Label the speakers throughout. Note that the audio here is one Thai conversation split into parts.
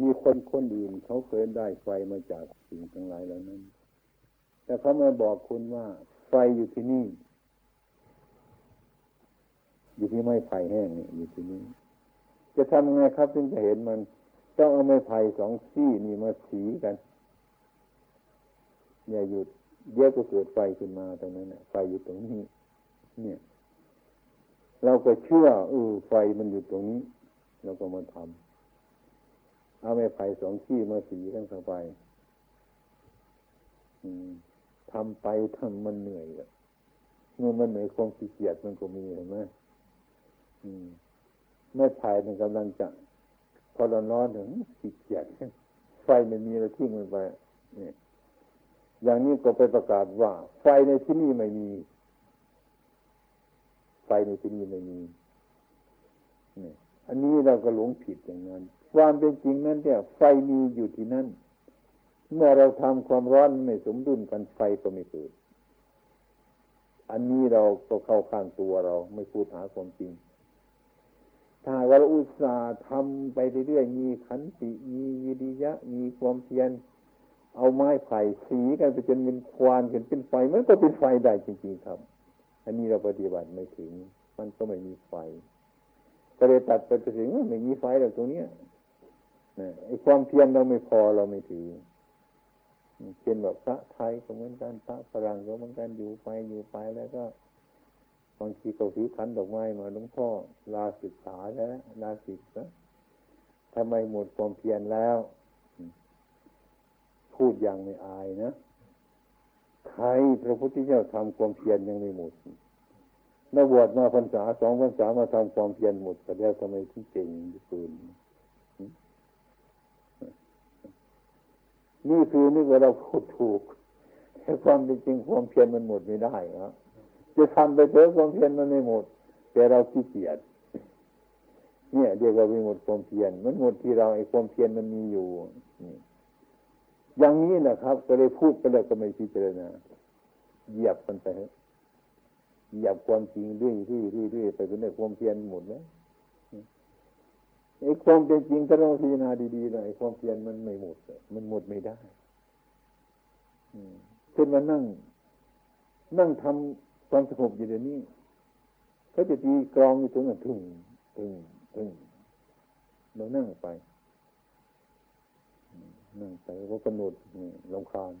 Speaker 1: มีคนคนอื่นเขาเคยได้ไฟมาจากสิ่งทั้งหลายเหล่านั้น แต่เขามาบอกคุณว่า ไฟอยู่ที่นี่ อยู่ที่ไม้ไผ่แห้งนี่อยู่ที่นี่ จะทำยังไงครับถึงจะเห็นมัน ต้องเอาไม้ไผ่สองซี่นี่มาสีกัน อย่าหยุดเดี๋ยวก็เกิดไฟขึ้นมาตรงนั้นไฟอยู่ตรงนี้ เนี่ย เราก็เชื่อเออไฟมันอยู่ตรงนี้ เราก็มาทำ เอาไม้ไผ่สองขี้มาสีกันเข้าไปทำไปทำมันเหนื่อยเมื่อมันเหนื่อยความขี้เกียจมันก็มีเห็นไหมไม้ไผ่มันกำลังจะพอเราร้อนถึงขี้เกียจไฟไม่มีเราทิ้งมันไปนี่อย่างนี้ก็ไปประกาศว่า ไฟในที่นี่ไม่มี ไฟในที่นี่ไม่มีนี่อันนี้เราก็หลงผิดอย่างนั้น ความเป็นจริงนั้นเนี่ยไฟมีอยู่ที่นั่น เมื่อเราทำความร้อนไม่สมดุลกันไฟก็ไม่เกิด อันนี้เราก็เข้าข้างตัวเราไม่พูดหาความจริง ถ้าเราอุตส่าห์ทำไปเรื่อยๆมีขันติมีวิริยะ มีความเพียรเอาไม้ไผ่สีกันไปจนเป็นควานกันเป็นไฟมันก็เป็นไฟได้จริง ๆ ครับ อันนี้เราปฏิบัติไม่ถึง มันก็ไม่มีไฟก็เลยตัดไปถึงไม่มีไฟแล้ตรงนี้นะ ไอ้ความเพียรเราไม่พอเราไม่ถือเช่นแบบพระไทยก็เหมือนกันพระฝรั่งก็เหมือนกันอยู่ไปอยู่ไปแล้วก็บางทีก็ถือขันดอกไม้มาหลวงพ่อลาศึกษาแล้วลาศึกนะทำไมหมดความเพียรแล้ว พูดอย่างไม่อายนะใครพระพุทธเจ้าทำความเพียรยังไม่หมดนักบวชมาพรรษาสองพรรษามาทำความเพียรหมดแต่แล้วทำไมถึงเก่งปืน นี่คือนึกว่าเราพูดถูกแต่ความเป็นจริงความเพียรมันหมดไม่ได้ครับจะทำไปเถอะความเพียรมันไม่หมด แต่เราขี้เกียจเนี่ยเรียกว่าไม่หมดความเพียรมันหมดที่เราไอ้ความเพียรมันมีอยู่อย่างนี้นะครับ ก็เลยพูดไปแล้วก็ไม่พิจารณาเหยียบมันไปเหยียบความจริงเรื่อยเรื่อยเรื่อยไปเป็นได้ความเพียรหมดแล้ว ไอ้ความเป็นจริงถ้าเราพิจารณาดีๆหน่อยความเพียรมันไม่หมดมันหมดไม่ได้เช่นมานั่ง นั่งทำความสงบอยู่เดี๋ยวนี้เขาจะตีกรองอยู่ตรงนั้นถึงถึงถึงเรานั่งไปนั่งไปก็กำหนดลำคาญ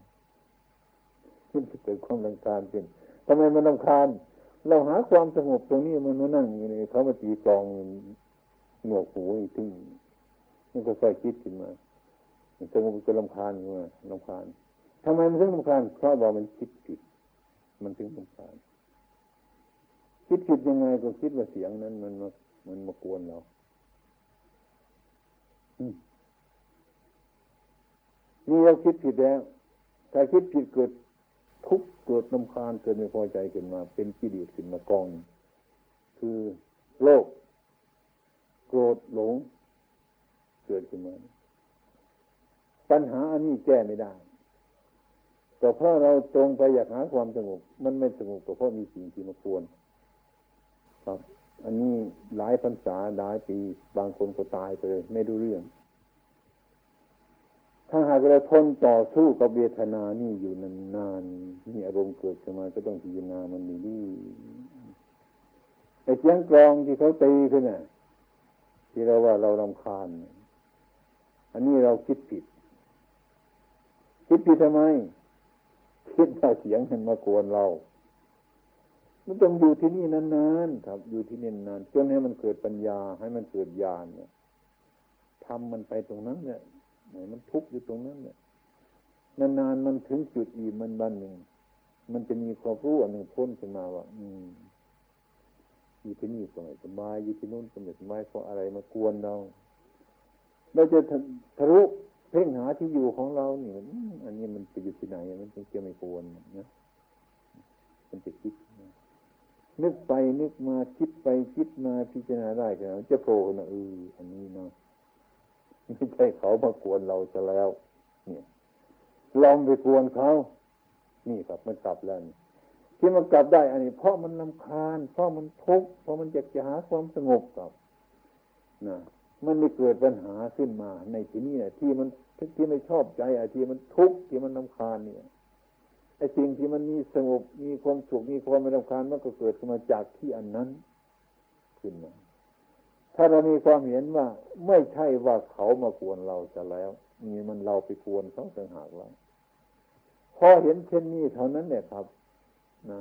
Speaker 1: ขึ้นเกิดความลำคาญขึ้นทำไมมันลำคาญ เราหาความสงบตรงนี้มันมานั่งอยู่ในเขามาตีกรอง หนวกหูอีกทีมันก็ค่อยคิดขึ้นมาสงบก็ลำคาญขึ้นมาลำคาญทำไมมันถึงลำคาญเพราะว่ามันคิดผิด มันถึงลำคาญคิดผิดยังไงก็คิดว่าเสียงนั้น มันมามันมากวนเราอนี่เราคิดผิดแล้วถ้าคิดผิดเกิดทุกข์เกิดน้ำคานเกิดไม่พอใจขึ้นมา เป็นกิเลสขึ้นมากอง คือโลภ โกรธหลง เกิดขึ้นมาปัญหาอันนี้แก้ไม่ได้แต่เพราะเราตรงไปอยากหาความสงบมันไม่สงบก็เพราะมีสิ่งที่มาควรครับ อันนี้หลายพรรษาหลายปีบางคนก็ตายไปเลยไม่ดูเรื่อง ถ้าหากเราทนต่อสู้กับเวทนานี่อยู่นานๆนี่อารมณ์เกิดขึ้นมาก็ต้องพิจารณามันดีๆไอ้เสียงกรองที่เขาตีขึ้นน่ะ ที่เราว่าเราลำคาญ อันนี้เราคิดผิด คิดผิดทำไม คิดว่าเสียงมันมากวนเรา มันต้องอยู่ที่นี่นานๆครับอยู่ที่นี่นานจนให้มันเกิดปัญญา ให้มันเกิดญาณเนี่ยทำมันไปตรงนั้นเนี่ยไหนมันทุกข์อยู่ตรงนั้นเนี่ยนานๆมันถึงจุดอิ่มมันบันหนึ่ง มันจะมีความรู้อันหนึ่งพ้นขึ้นมาว่า อืม อยู่ที่นี่ก็ไม่สบายอยู่ที่นู่นก็ไม่สบายเพราะอะไรมากวนเราเราจะทะลุเพ่งหาที่อยู่ของเราเนี่ยอันนี้มันจะอยู่ที่ไหนมันจะไม่ควรนะมันจะคิดนึกไปนึกมาคิดไปคิดมาพิจารณาได้ก็จะโผล่นะเอออันนี้เนาะไม่ใช่เขามากวนเราจะแล้ว เนี่ยลองไปกวนเขา นี่ครับมันกลับแล้ว ที่มันกลับได้อันนี้ เพราะมันลำคาญ เพราะมันทุกข์เพราะมันอยากจะหาความสงบกับนะมันไม่เกิดปัญหาขึ้นมา ในที่นี้เนี่ยที่มันที่ไม่ชอบใจอที่มันทุกข์ที่มันนำคาญเนี่ยไอ้สิ่งที่มันมีสงบมีความสุขมีความไม่นำคาญมันก็เกิดขึ้นมาจากที่อันนั้นขึ้นมาถ้าเรามีความเห็นว่า ไม่ใช่ว่าเขามากวนเราจะแล้วนี่มันเราไปกวนเขาต่างหากแล้วพอเห็นเช่นนี้เท่านั้นเนี่ยครับ นะ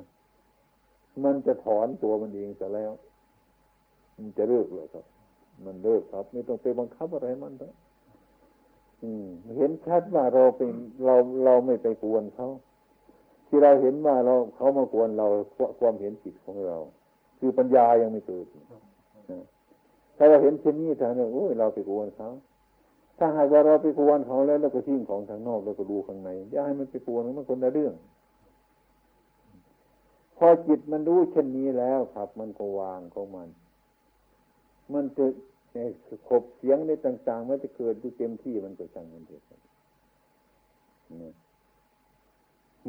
Speaker 1: มันจะถอนตัวมันเองจะแล้ว มันจะเลิกเลยครับ มันเลิกครับ ไม่ต้องไปบังคับอะไรมันแล้วเห็นชัดว่าเราเป็นเราเราไม่ไปกวนเขาที่เราเห็นว่าเราเขามากวนเราความเห็นผิดของเรา คือปัญญายังไม่เกิดถ้าเราเห็นเช่นนี้ทางนี้โอ้ยเราไปกวนเขาถ้าหากว่าเราไปกวนเขาแล้วเราก็ทิ้งของทางนอกเราก็ดูข้างในอย่าให้มันไปกวนมันคนละเรื่อง พอจิตมันรู้เช่นนี้แล้วครับ มันก็วางของมัน มันจะขบเสียงในต่าง ๆ มันจะเกิดดูเต็มที่มันก็สั่งมันเถิด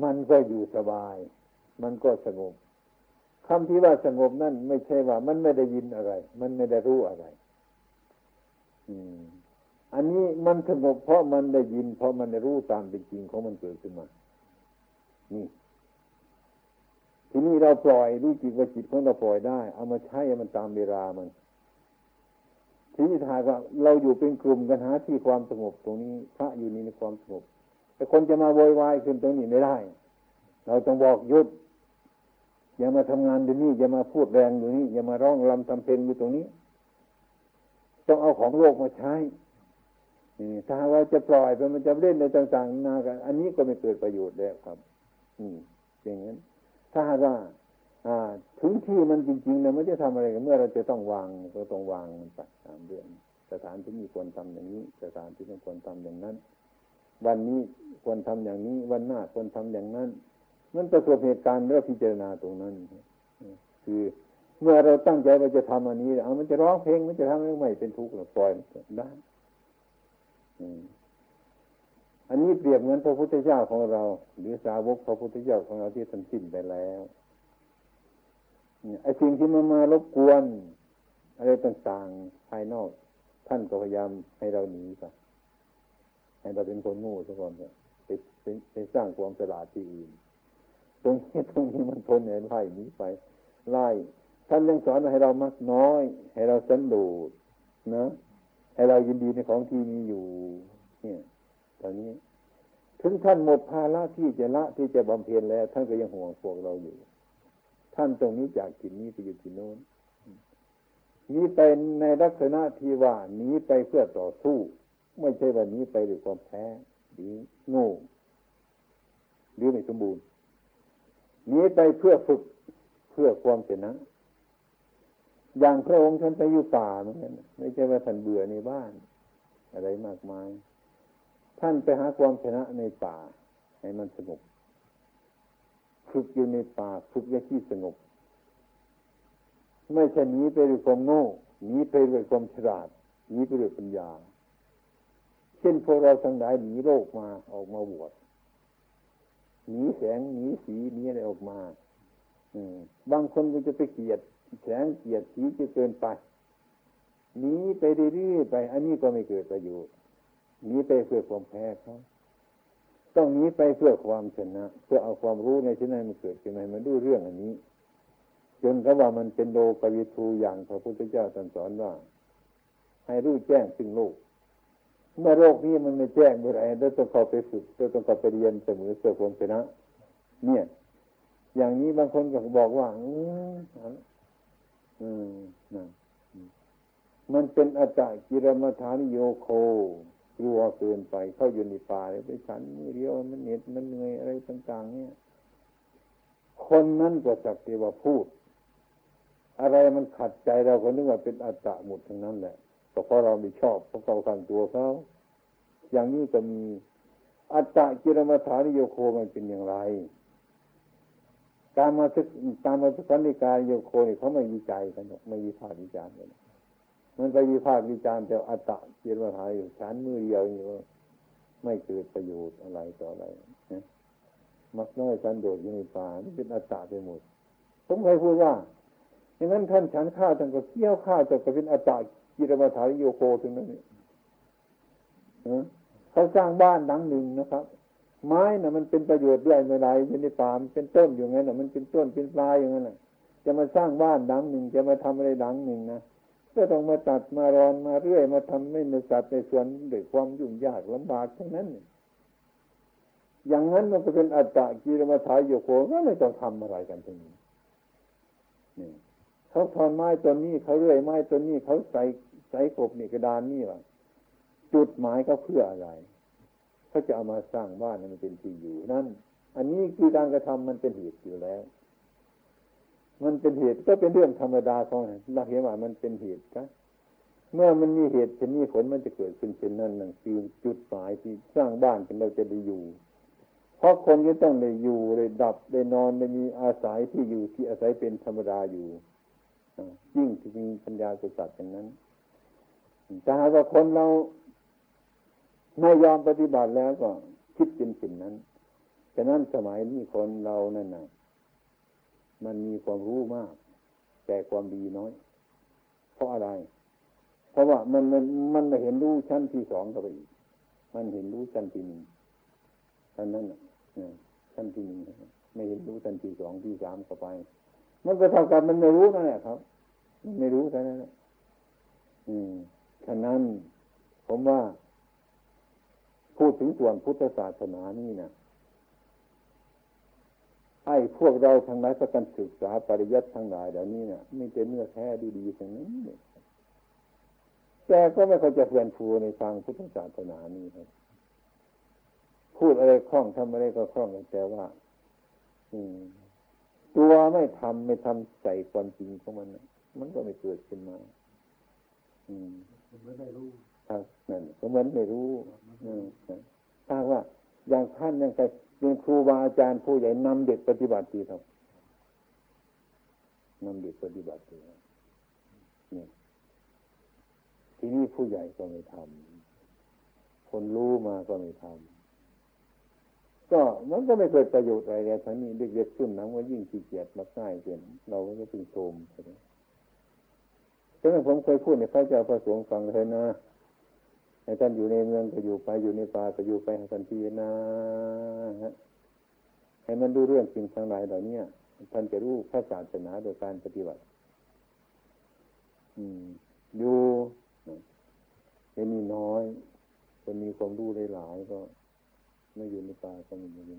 Speaker 1: มันก็อยู่สบาย มันก็สงบคำที่ว่าสงบนั่นไม่ใช่ว่า มันไม่ได้ยินอะไร มันไม่ได้รู้อะไร อืม อันนี้มันสงบเพราะมันได้ยิน เพราะมันได้รู้ตามเป็นจริงของมันเกิดขึ้นมา นี่ ทีนี้เราปล่อยรู้จิตว่าจิตของเราปล่อยได้ เอามาใช้มันตามเวลามัน ทีนี้ถ้าว่าเราอยู่เป็นกลุ่มกันหาที่ความสงบตรงนี้ พระอยู่นี่ในความสงบ แต่คนจะมาโวยวายขึ้นตรงนี้ไม่ได้ เราต้องบอกยุดอย่ามาทำงานอยู่นี่อย่ามาพูดแรงอยู่นี่อย่ามาร้องลำทำเพลงอยู่ตรงนี้ ต้องเอาของโลกมาใช้ถ้าว่าจะปล่อยไปมันจะเล่นในต่างๆนากัน อันนี้ก็ไม่เกิดประโยชน์แล้วครับ อืมอย่างนั้น ถ้าว่าอ่าถึงที่มันจริงๆเนี่ยมันจะทำอะไรกันเมื่อเราจะต้องวางก็ต้องวางมันไปตามเรื่องสถานที่นี้ควรทำอย่างนี้ สถานที่นี้ควรทำอย่างนั้น วันนี้ควรทำอย่างนี้ วันหน้าควรทำอย่างนั้น มันประสบเหตุการณ์เรื่องพิจารณาตรงนั้น คือเมื่อเราตั้งใจว่าจะทำอันนี้เอามันจะร้องเพลงมันจะทำให้ไม่เป็นทุกข์หรือปล่อยได้อั อันนี้เปรียบเหมือนพระพุทธเจ้าของเรา หรือสาวกพระพุทธเจ้าของเราที่ท่านสิ้นไปแล้วไอ้สิ่งที่มันมารบกวน อะไรต่างๆภายนอก ท่านก็พยายามให้เราหนีไปให้เราเป็นคนง่ซะก่อนไปไปไปสร้างความสลาดที่อื่นตรงนี้ตรงนี้มันทนเห็นไล่หนีไปไล่ท่านยังสอนให้เรามักน้อย ให้เราสันโดษนะ ให้เรายินดีในของที่มีอยู่ เนี่ย ตอนนี้ ถึงท่านหมดภาระที่จะละที่จะบำเพ็ญแล้ว ท่านก็ยังห่วงพวกเราอยู่ ท่านตรงนี้จากที่นี้ไปอยู่ที่โน้นนี้เป็นในลักษณะที่ว่านี้ไปเพื่อต่อสู้ ไม่ใช่ว่านี้ไปด้วยความแพ้หรือโง่หรือไม่สมบูรณ์นี้ไปเพื่อฝึกเพื่อความชนะอย่างพระองค์ท่านไปอยู่ป่าเหมือนกันไม่ใช่ว่าท่านเบื่อในบ้าน อะไรมากมาย ท่านไปหาความชนะในป่า ให้มันสงบฝึกอยู่ในป่าฝึกในที่สงบ ไม่ใช่หนีไปด้วยความโง่หนีไปด้วยความฉลาดหนีไปด้วยปัญญา เช่นพวกเราทั้งหลายหนีโลกมาออกมาบวชหนีแสงหนีสีหนีอะไรออกมาอืบางคนก็จะไปเกลียดแสงเกลียรติสีจะเกินไปหนีไปเรื่อยๆไป อันนี้ก็ไม่เกิดประโยชน์ หนีไปเพื่อความแพ้เขาต้องหนีไปเพื่อความชนะ เพื่อเอาความรู้ในที่นั้นมันเกิดขึ้นมามันดูเรื่องอันนี้ จนก็ว่ามันเป็นโลกวิทูอย่างพระพุทธเจ้าสอนว่า ให้รู้แจ้งซึ่งโลก เมื่อโลกนี้มันไม่แจ้งเมื่อไรเราต้องเข้าไปฝึกเราต้องเข้าไปเรียนเสมอเพื่อความชนะ เนี่ย อย่างนี้บางคนก็บอกว่า อืมอืมนะมันเป็นอาจากิรมฐานโยโค กลัวเกินไป เข้าอยู่ในป่าเลยไปฉันมือเดียวมันเหน็ดมันเหนื่อยอะไรต่าง ๆ เนี่ย คนนั้นก็สักแต่ว่าพูด อะไรมันขัดใจเราก็นึกว่าเป็นอัตตะหมดทั้งนั้นแหละก็เพราะเราไม่ชอบเพราะเขาขังตัวเขาอย่างนี้จะมีอัตตะกิรมฐานโยโคมันเป็นอย่างไรการมาศึกการมาศึกษาในกายโยโคนี่เขาไม่วิจัยกันหรอกไม่วิพากษ์วิจารณ์กัน มันไปวิพากษ์วิจารณ์แต่อัตตะเกียรติหายอยู่ฉันมือเดียวนี่ว่ไม่เกิดประโยชน์อะไรต่ออะไรนะมักน้อยฉันโดดอยู่ในป่านี่เป็นอัตตะไปหมดผมเคยพูดว่าอย่างนั้นท่านฉันข้าวท่านก็เคี่ยวข้าวจะก็เป็นอัตตะจิรมาถาริโยโกถึงนั้นนี่เขาสร้างบ้านหลังหนึ่งนะครับ ไม้น่ะมันเป็นประโยชน์ด้วยไม่ไรอยู่ในป่ามันเป็นต้นอยู่งั้นน่ะมันเป็นต้นเป็นปลายอย่างนั้นน่ะจะมาสร้างบ้านหลังหนึ่งจะมาทำอะไรหลังหนึ่งนะ ก็ต้องมาตัดมารอนมาเรื่อยมาทำไม่ในสัตว์ในส่วนด้วยความยุ่งยากลำบากทั้งนั้น อย่างนั้นมันก็เป็นอัตตะกีรมาถายโยโกก็ไม่ต้องทำอะไรกันทีนี้นี่เขาทอนไม้ตัวนี้เขาเรื่อยไม้ตัวนี้เขาใส่ใส่กบนี่กระดานนี่ว่าจุดหมายก็เพื่ออะไรเขาจะเอามาสร้างบ้านมันเป็นที่อยู่นั่น อันนี้คือการกระทำมันเป็นเหตุอยู่แล้ว มันเป็นเหตุก็เป็นเรื่องธรรมดาของเราเห็นว่ามันเป็นเหตุครับเมื่อมันมีเหตุจะมีผลมันจะเกิดขึ้นเป็นนั่นนั่นคือจุดหมายที่สร้างบ้านเป็นเราจะได้อยู่ เพราะคนก็ต้องได้อยู่ได้ดับได้นอนได้มีอาศัยที่อยู่ที่อาศัยเป็นธรรมดาอยู่ยิ่งที่มีปัญญาสุสัตว์อย่างนั้นถ้าหากว่าคนเราไม่ยอมปฏิบัติแล้วก็คิดเป็นสิ่งนั้นฉะนั้นสมัยนี้คนเรานั่นนะ มันมีความรู้มาก แต่ความดีน้อย เพราะอะไร เพราะว่ามันมันมันไม่เห็นรู้ชั้นที่สองเข้าไปอีกมันเห็นรู้ชั้นที่หนึ่งท่านนั้นนะชั้นที่หนึ่งไม่เห็นรู้ชั้นที่สองที่สามเข้าไป มันก็เท่ากับมันไม่รู้นั่นแหละครับมันไม่รู้แค่นั้นอืมฉะนั้น ผมว่า พูดถึงส่วนพุทธศาสนานี่นะ ไอ้พวกเราทั้งหลายก็การศึกษาปริยัติทั้งหลายเหล่านี้เนี่ยไม่เป็นเนื้อแท้ดีๆทั้งนั้นแต่ก็ไม่ค่อยจะเพื่อนฟูในทางพุทธศาสนานี้ครับ พูดอะไรคล่องทำอะไรก็คล่องแต่ว่า อืม ตัวไม่ทำไม่ทำใส่ความจริงของมันมันก็ไม่เกิดขึ้นมา อืม
Speaker 2: ไม่ได้รู้
Speaker 1: ครับนั่นก็เหมือนไม่รู้ถ้าว่าอย่างท่านยังไง เป็นครูบาอาจารย์ผู้ใหญ่นำเด็กปฏิบัติดีครับนำเด็กปฏิบัติดีนี่ทีนี้ผู้ใหญ่ก็ไม่ทำคนรู้มาก็ไม่ทำก็มันก็ไม่เกิดประโยชน์อะไรเลยทั้งนี้เด็กๆขึ้นน้ำว่ายิ่งขี้เกียจมาง่ายเกินเราก็ต้องโทมใช่ไหมฉะนั้นผมเคยพูดในพระเจ้าประสงค์ฟังเลยนะ ให้ท่านอยู่ในเมืองก็อยู่ไปอยู่ในป่าก็อยู่ไปให้ท่านพิจารณาให้มันดูเรื่องสิ่งทั้งหลายเหล่านี้ท่านจะรู้พระศาสนาโดยการปฏิบัติ อืม อยู่ไม่มีน้อยคนมีความรู้หลายๆก็ไม่อยู่ในป่าก็ไม่อยู่ใน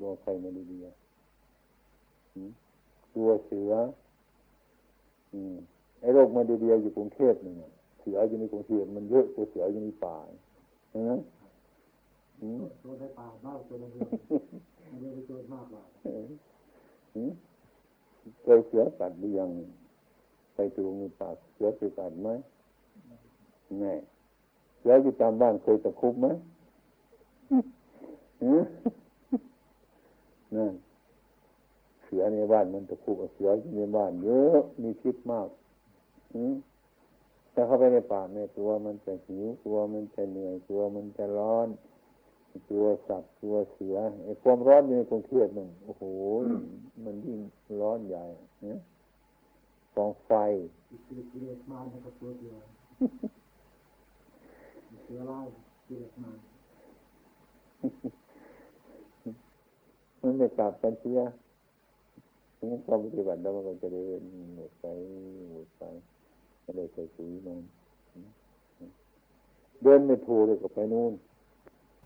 Speaker 1: บัวใครมาดีดีตัวเสือ อืมไอ้โรคมาดีดีอยู่กรุงเทพนี่ สืออยู่ในกรุงเทพมันเยอะตัวเสืออยู่ในป่าใช่ไหม
Speaker 2: ตัวในป่ามากตัวในเมืองมันไม่ได้ตัวมากกว่า
Speaker 1: เคยเสือตัดหรือยังไปดูในป่าเสือเคยตัดไหมแน่เสืออยู่ตามบ้านเคยตะคุบไหมนั่นเสือในบ้านมันตะคุบเสืออยู่ในบ้านเยอะมีพิษมาก อืม ถ้าเข้าไปในป่าเนี่ยตัวมันจะหิวตัวมันจะเหนื่อยตัวมันจะร้อน ตัวสัตว์ตัวเสือไอ้ความร้อนในกรุงเทพมันโอ้โหมันยิ่งร้อนใหญ่เนี่ยกองไฟมาตัวเสือเสือร้ายมามันไม่กลับกันเสียงั้นความปฏิบัติแล้วมันก็จะเดินหมดไปหมดไป ได้ใส่ปุ๋ยมันเดินไม่ถูกเลยก็ไปนู่น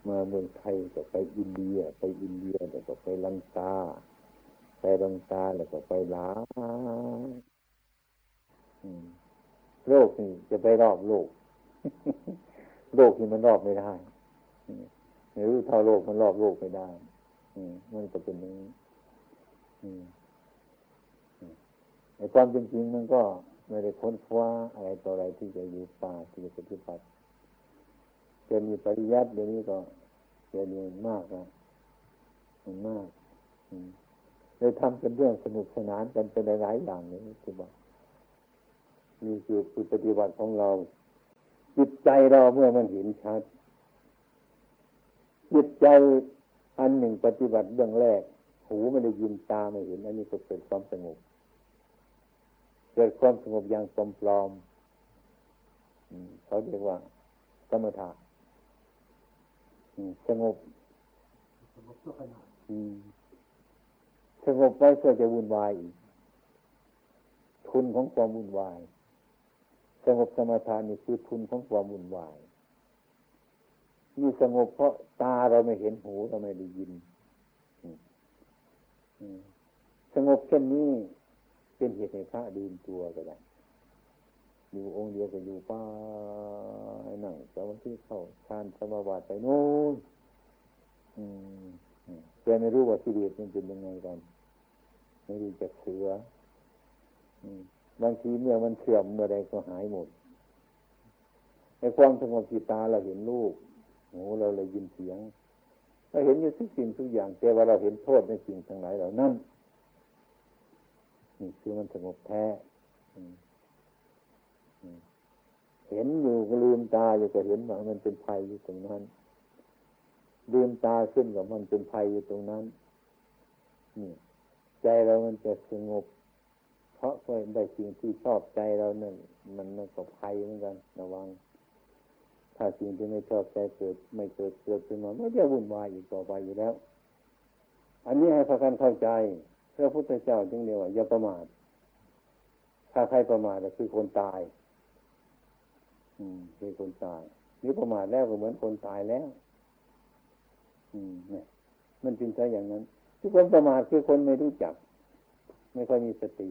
Speaker 1: มาเมืองไทยก็ไปอินเดีย ไปอินเดียแล้วก็ไปลังกาไปลังกาแล้วก็ไปลาโลกนี่จะไปรอบโลก โลกนี่มันรอบไม่ได้ไม่รู้เท่าโลกมันรอบโลกไม่ได้มันจะเป็นอย่างนี้ในความจริงมันก็ ไม่ได้ค้นคว้าอะไรต่ออะไรที่จะอยู่ป่าที่จะปฏิบัติจะมีปริยัติเดี๋ยวนี้ก็จะมีมากนะมันมากเลยทำเป็นเรื่องสนุกสนานกันเป็นหลายอย่างเลยที่บอกมีคือปฏิบัติของเรา จิตใจเราเมื่อมันเห็นชัด จิตใจอันหนึ่งปฏิบัติเบื้องแรก หูไม่ได้ยินตาไม่เห็น อันนี้ก็เป็นความสงบ เกิดความสงบอย่างสมปลอมเขาเรียกว่า สมถะสงบ
Speaker 2: สงบ
Speaker 1: สงบไว้เพื่อจะวุ่นวายอีกทุนของความวุ่นวาย สงบสมาทานนี่คือทุนของความวุ่นวายนี่สงบเพราะตาเราไม่เห็นหูเราไม่ได้ยินสงบเช่นนี้ เป็นเหตุให้พระดื่มตัวก็ได้อยู่องค์เดียวก็อยู่ป้าให้นั่งสมาธิเข้าฌานสมาบัติไปโน่นแต่ไม่รู้ว่าสิเดชมันเป็นยังไงกันไม่รู้จักเสือบางทีเมื่อมันเสื่อมเมื่อใดก็หายหมดในความสงบจิตตาเราเห็นรูปหูเราเลยยินเสียงเราเห็นอยู่ทุกสิ่งทุกอย่างแต่ว่าเราเห็นโทษในสิ่งทั้งหลายเหล่านั้น นี่คือมันสงบแท้เห็นอยู่ก็ลืมตาอยู่ก็เห็นว่ามันเป็นภัยอยู่ตรงนั้นลืมตาขึ้นกับมันเป็นภัยอยู่ตรงนั้นนี่ใจเรามันจะสงบ เพราะเคยได้สิ่งที่ชอบใจเราเนี่ยมันมันก็ภัยเหมือนกัน ระวัง ถ้าสิ่งที่ไม่ชอบใจเกิด ไม่เกิดเกิดขึ้นมาไม่จะวุ่นวายอีกต่อไปอยู่แล้ว อันนี้ให้พากันเข้าใจ พระพุทธเจ้าจึงเรียกว่าอย่าประมาทถ้าใครประมาทก็คือคนตาย อืม คือคนตายนี่ประมาทแล้วก็เหมือนคนตายแล้ว อืมเนี่ยมันเป็นใจอย่างนั้น ทุกคนประมาทคือคนไม่รู้จัก ไม่ค่อยมีสติ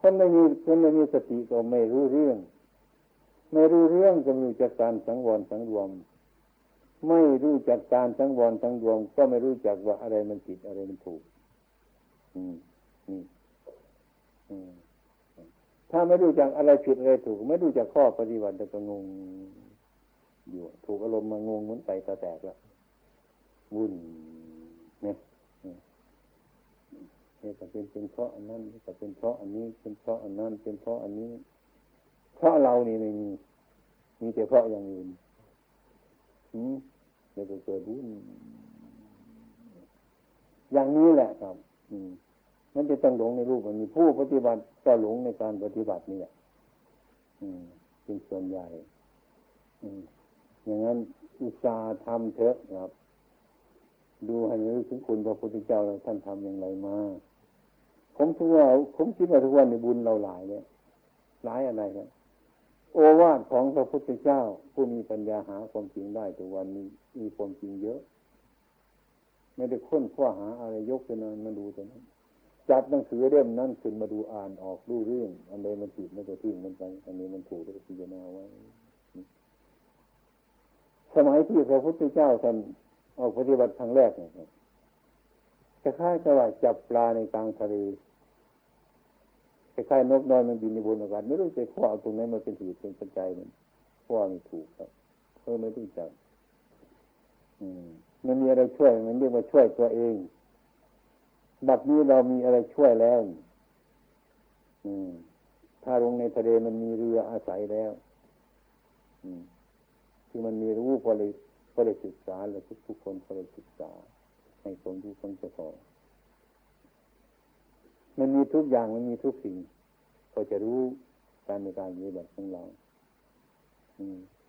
Speaker 1: คนไม่มีคนไม่มีสติก็ไม่รู้เรื่อง ไม่รู้เรื่องก็ไม่รู้จักการสังวรสังรวม ไม่รู้จักการสังวรสังรวม ก็ไม่รู้จักว่าอะไรมันผิดอะไรมันถูก นี่ถ้าไม่รู้จักอะไรผิดอะไรถูก ไม่รู้จักข้อปฏิบัติก็งงอยู่ ถูกอารมณ์มางงเหมือนไตตาแตกแล้ววุ่นเนี่ยนี่ก็เป็นเป็นเพราะอันนั้นก็เป็นเพราะอันนี้ เป็นเพราะอันนั้น เป็นเพราะอันนี้ เพราะเรานี่ไม่มีมีแต่เพราะอย่างอื่นอืมเดี๋ยวก็เกิดวุ่นอย่างนี้แหละครับ อืม มันจะต้องหลงในรูปมันมีผู้ปฏิบัติก็หลงในการปฏิบัตินี่แหละเป็นส่วนใหญ่อย่างนั้นอุตสาห์ทำเถอะครับ ดูให้รู้ถึงคุณพระพุทธเจ้าท่านทำอย่างไรมาผมคิดว่าผมคิดว่าทุกวันในบุญเราหลายเนี่ยหลายอะไรครับโอวาทของพระพุทธเจ้า ผู้มีปัญญาหาความจริงได้ทุกวันนี้มีความจริงเยอะ ไม่ได้ค้นคว้าหาอะไรยกขึ้นมามาดูแต่นั้น จับหนังสือเล่มนั้นขึ้นมาดูอ่านออกรู้เรื่องอันใดมันผิดมันก็ทิ้งมันไปอันนี้มันถูกแล้วก็พิจารณาไว้สมัยที่พระพุทธเจ้าท่านออกปฏิบัติครั้งแรกเนี่ยจะคล้ายกับว่าจับปลาในกลางทะเลคล้ายนกน้อยมันบินในบนอากาศไม่รู้จะข้อตรงนั้นมันเป็นเหตุเป็นปัจจัยมันข้อไม่ถูกครับเพื่อไม่รู้จักอืมมันมีอะไรช่วยมันเรียกว่าช่วยตัวเอง บัดนี้เรามีอะไรช่วยแล้วถ้าลงในทะเลมันมีเรืออาศัยแล้วที่มันมีรู้พอเลยพอเลยศึกษาเลยทุกทุกคนพอเลยศึกษาให้คนรู้คนจะพอมันมีทุกอย่างมันมีทุกสิ่งก็จะรู้การในการปฏิบัติของเรา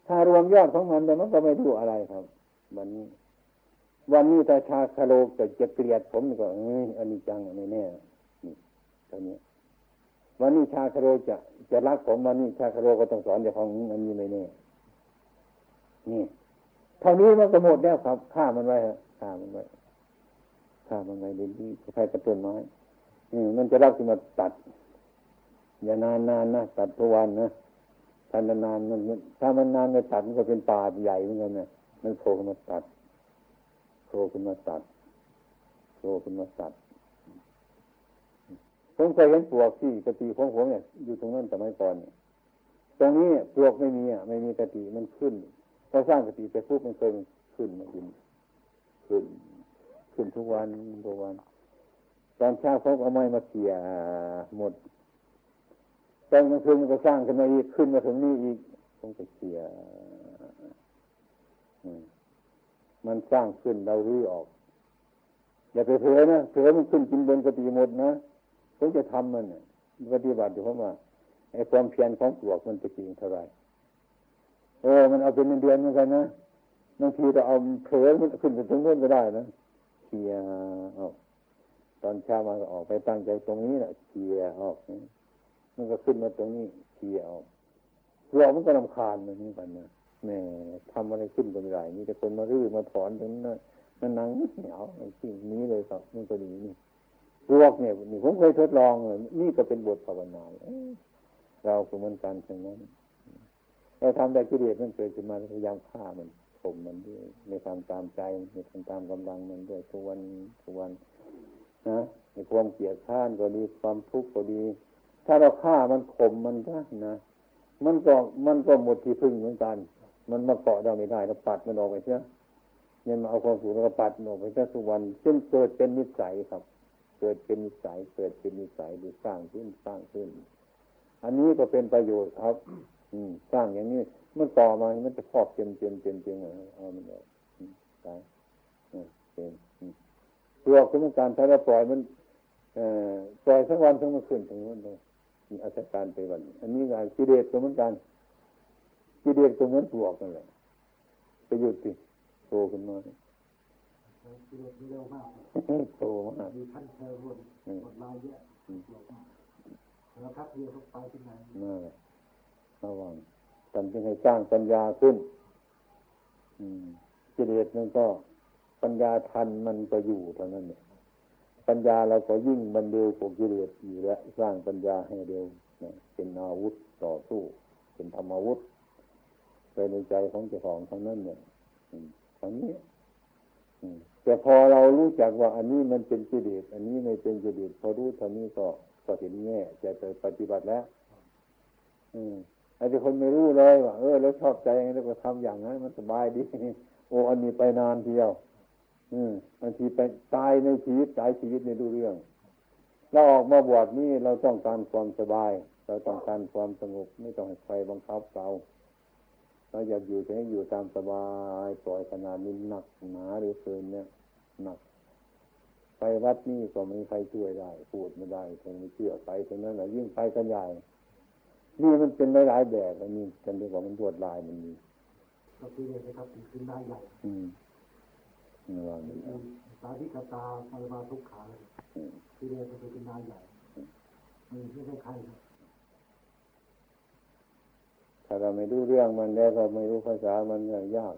Speaker 1: ถ้ารวมยอดของมันแต่มันก็ไม่รู้อะไรครับ วันนี้ วันนี้ถ้าชาคาโลเกิดจะเกลียดผมก็เอออันนี้จังอันนี้แน่นี่ตอนนี้วันนี้ชาคาโลจะจะรักผมวันนี้ชาคาโลก็ต้องสอนอย่าของอันนี้ไม่แน่นี่เท่านี้มันก็หมดแล้วครับฆ่ามันไว้ครับฆ่ามันไว้ฆ่ามันไว้เดี๋ยวนี้ใครกระตุ้นไม้อืมันจะรักที่มาตัด อย่านานนานนะตัดทุกวันนะถ้านานนานมันถ้ามันนานไม่ตัดมันก็เป็นป่าใหญ่เหมือนกันนะมันโผล่มาตัด โผล่ขึ้นมาตัดโผล่ขึ้นมาตัดผมเคยเห็นปลวกที่กะติของผมเนี่ยอยู่ตรงนั้นแต่ไม่ก่อนเนี่ยตรงนี้ปลวกไม่มีอะไม่มีกะติมันขึ้นพอสร้างกะติไปปุ๊บมันเคยขึ้นมาขึ้นขึ้นขึ้นทุกวันทุกวัน ตอนเช้าเขาเอาไม้มาเขี่ยหมดตอนกลางคืนมันก็สร้างขึ้นมาอีกขึ้นมาถึงนี่อีกผมก็เขี่ยอืม มันสร้างขึ้นเรารื้อออก อย่าไปเผลอนะเผลอมันขึ้นกินบนกติหมดนะผมจะทำมันปฏิบัติอยู่เพราะว่าไอ้ความเพียรของปลวกมันจะจริงเท่าไรโอ้มันเอาเป็นเดือนเหมือนกันนะบางทีเราเอาเผลอมันขึ้นไปตรงนู้นก็ได้นะเคลียออกตอนเช้ามาก็ออกไปตั้งใจตรงนี้แหละเคลียออกมันก็ขึ้นมาตรงนี้เคลียออกเรามันก็ลำคาญมันนี่กันนะ แหมทำอะไรขึ้นก็ไม่ได้มีแต่คนมารื้อมาถอนตรงนั้นนั่นนังเหนียวสิ่งนี้เลยครับมันก็ดีนี่พวกเนี่ยนี่ผมเคยทดลองเลยนี่ก็เป็นบทภาวนาเราก็เหมือนกันเช่นนั้นเราทำได้กิเลสมันเกิดขึ้นมาพยายามฆ่ามันข่มมันด้วยในทำตามใจในทำตามกำลังมันด้วยทุกวันทุกวันนะในความเกลียดข้านก็ดีความทุกข์ก็ดี ถ้าเราฆ่ามันข่มมันได้นะ มันก็มันก็หมดที่พึ่งเหมือนกัน มันมาเกาะเราไม่ได้เราปัดมันออกไปเสียเนี่ยมาเอาความสูงแล้วก็ปัดออกไปเสียทุกวันจนเกิดเป็นนิสัยครับ เกิดเป็นนิสัยเกิดเป็นนิสัยดูสร้างขึ้นสร้างขึ้น อันนี้ก็เป็นประโยชน์ครับ อืมสร้างอย่างนี้มันต่อมา มันจะครอบเต็มเต็มเต็มเต็มเอามันออกตายเป็นตัวคือมันการถ้าเราปล่อยมันปล่อยทั้งวันทั้งมื่อคืนทั้งวันเลยมีอาการไปวัน อันนี้งานกิเลสก็เหมือนกัน กิเลสก็เหมือนปลวกนั่นแหละไปหยุดสิโตขึ้นมา
Speaker 2: กิเลสเร็วมาก
Speaker 1: โต
Speaker 2: มากมีขั้นเทอร์วนกดลายเยอะแล้วครับเรียกไปที่ไหน
Speaker 1: น่าระวังกันจึงให้สร้างปัญญาขึ้นกิเลสมันก็ปัญญาทันมันก็อยู่เท่านั้นเนี่ยปัญญาเราก็ยิ่งมันเร็วกว่ากิเลสอยู่แล้วสร้างปัญญาให้เร็วเป็นอาวุธต่อสู้ เป็นธรรมอาวุธ ไปในใจของเจ้าของทั้งนั้นเนี่ยทั้งนี้แต่พอเรารู้จักว่า อันนี้มันเป็นกิเลสอันนี้ไม่เป็นกิเลสพอรู้เท่านี้ก็ก็เห็นแง่จะไปปฏิบัติแล้ว อืมไอ้ที่คนไม่รู้เลยว่าเออแล้วชอบใจแล้วก็ทำอย่างนั้นมันสบายดีโอ้อันนี้ไปนานเที่ยว อืมบางทีไปตายในชีวิตตายชีวิตในดูเรื่องเราออกมาบวชนี่เราต้องการความสบาย เราต้องการความสงบไม่ต้องให้ใครบังคับเรา เราอยากอยู่จะให้อยู่ตามสบายปล่อยขนาดนี้หนักหนาหรือเกินเนี่ยหนักไปวัดนี่ก็ไม่มีใครช่วยได้ พูดไม่ได้คงไม่เชื่อไปตรงนั้นแหละยิ่งไปกันใหญ่นี่มันเป็นหลายๆแบบอันนี้กันเรียกว่ามันรวดลายมันมี
Speaker 2: ก็คือเลยนะครับขึ้นได้ใหญ่
Speaker 1: อืม
Speaker 2: ว่าตาที่กตาปรมาทุกขาคือเลยจะเป็นได้ใหญ่มันไม่ใช่ใครครับ
Speaker 1: ถ้าเราไม่รู้เรื่องมันแล้วก็ไม่รู้ภาษามันก็ยาก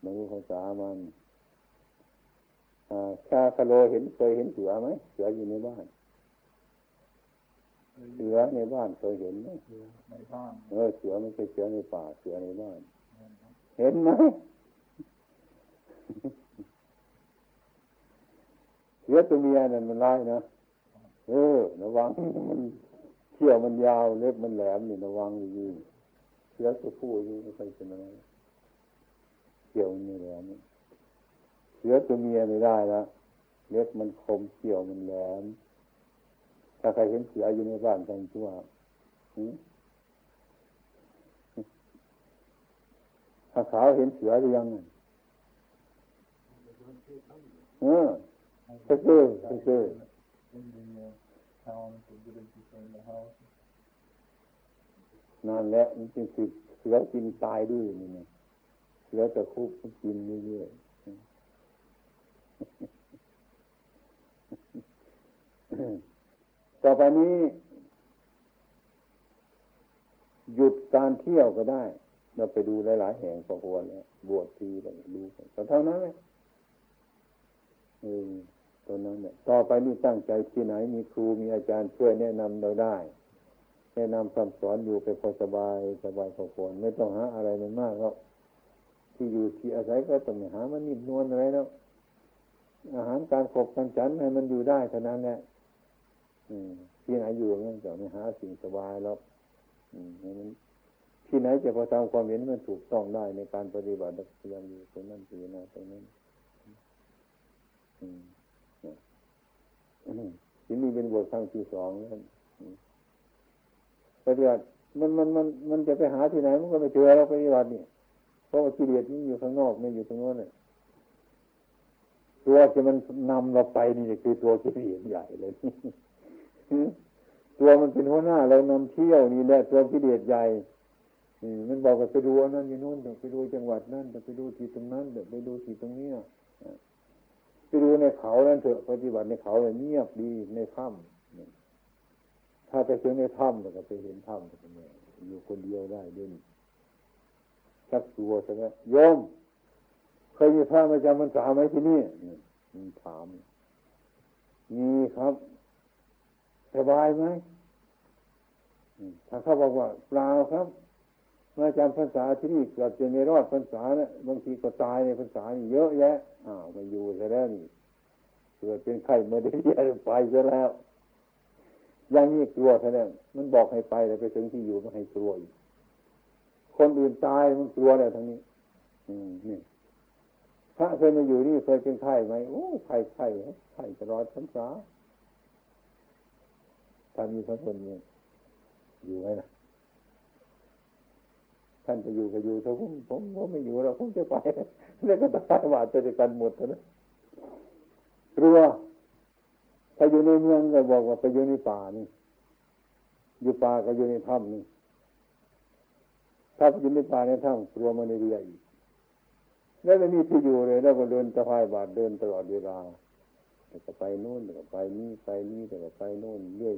Speaker 1: ไม่รู้ภาษามันชาคาโลเห็นเคยเห็นเสือไหมเสืออยู่ในบ้านเสือในบ้านเคยเห็นไหมในบ้านเออเสือไม่ใช่เสือในป่าเสือในบ้าน เห็นไหมเสือตัวเมียนั่นมันร้ายนะเออระวังมัน เขี้ยวมันยาวเล็บมันแหลมนี่ระวังดีเสือตัวผู้นี่ไม่ใช่เป็นอะไรเขี้ยวมันแหลมเสือตัวเมียไม่ได้ละเล็บมันคมเขี้ยวมันแหลมถ้าใครเห็นเสืออยู่ในบ้านกันชั่วถ้าขาวเห็นเสือหรือยังเออก็คือก็คือ นั่นแหละมันเป็นสืเสือกินตายด้วยนี่นะเสือจะคุบกินเรื่อยๆต่อไปนี้ หยุดการเที่ยวก็ได้ เราไปดูหลาย ๆ แห่งพอควรแล้วบวชทีไปดูแต่เท่านั้นเลยเออ ตัวนั้นเนี่ยต่อไปนี่ตั้งใจที่ไหนมีครูมีอาจารย์ช่วยแนะนำเราได้ แนะนำคำสอนอยู่ไปพอสบายสบายพอควรไม่ต้องหาอะไรมันมากแล้วที่อยู่ที่อาศัยก็ต้องหามันนิ่มนวลอะไรแล้วอาหารการขบการฉันให้มันอยู่ได้เท่านั้นแหละที่ไหนอยู่งั้นจะไม่หาสิ่งสบายแล้วที่ไหนจะพอทำความเห็นมันถูกต้องได้ในการปฏิบัติพยายามอยู่ตรงนั้นตรงนั้นตรงนั้น ที่นี่เป็นบทครั้งที่สองแล้วปฏิบัติมันมันมันมันจะไปหาที่ไหนมันก็ไม่เจอเราปฏิบัตินี่เพราะว่ากิเลสมันอยู่ข้างนอกไม่อยู่ตรงนั้นเลยตัวที่มันนำเราไปนี่คือตัวกิเลสใหญ่เลยตัวมันเป็นหัวหน้าเรานำเที่ยวนี่แหละตัวกิเลสใหญ่มันบอกว่าไปดูนั่นอยู่นู้นไปดูจังหวัดนั่นไปดูที่ตรงนั้นไปดูที่ตรงนี้ ไปดูในเขานั่นเถอะปฏิบัติในเขาเลยเงียบดีในถ้ำถ้าไปถึงในถ้ำก็ไปเห็นถ้ำก็เป็นอยู่คนเดียวได้ด้วยชักตัวใช่ไหมโยมเคยมีพระมาจำพรรษาไหมที่นี่มีถาม มีครับ สบายไหมถ้าเขาบอกว่าเปล่าครับ มาจำพรรษาที่นี่เกือบจะไม่รอดพรรษาเนะบางทีก็ตายในพรรษาเยอะแยะอ้าวมาอยู่ซะแล้วนี่เกิดเป็นไข้มาได้ยไปซะแล้วยังนี่กลัวซะแล้วมันบอกให้ไปแต่ไปถึงที่อยู่มันให้กลัวอีกคนอื่นตายมันกลัวแล้วทั้งนี้ อืมนี่พระเคยมาอยู่นี่เคยเป็นไข้ไหมโอ้ไข้ไข้ไข้ตลอดพรรษาถ้ามีพระคนนี้อยู่ไหมนะ ท่านจะอยู่ก็อยู่ถ้าผมผมก็ไม่อยู่แล้วผมจะไปแล้วก็ตายว่าจะกันหมดนะกลัวถ้าอยู่ในเมืองก็บอกว่าไปอยู่ในป่านี่ อยู่ป่าก็อยู่ในถ้ำนี่ถ้าไปอยู่ในป่าในถ้ำกลัวมันในเรืออีกแล้วไม่มีที่อยู่เลย แล้วก็เดินตะพายบาดเดินตลอดเวลาแต่ก็ไปโน่นแต่ก็ไปนี่ไปนี่แต่ก็ไปโน่นเรื่อย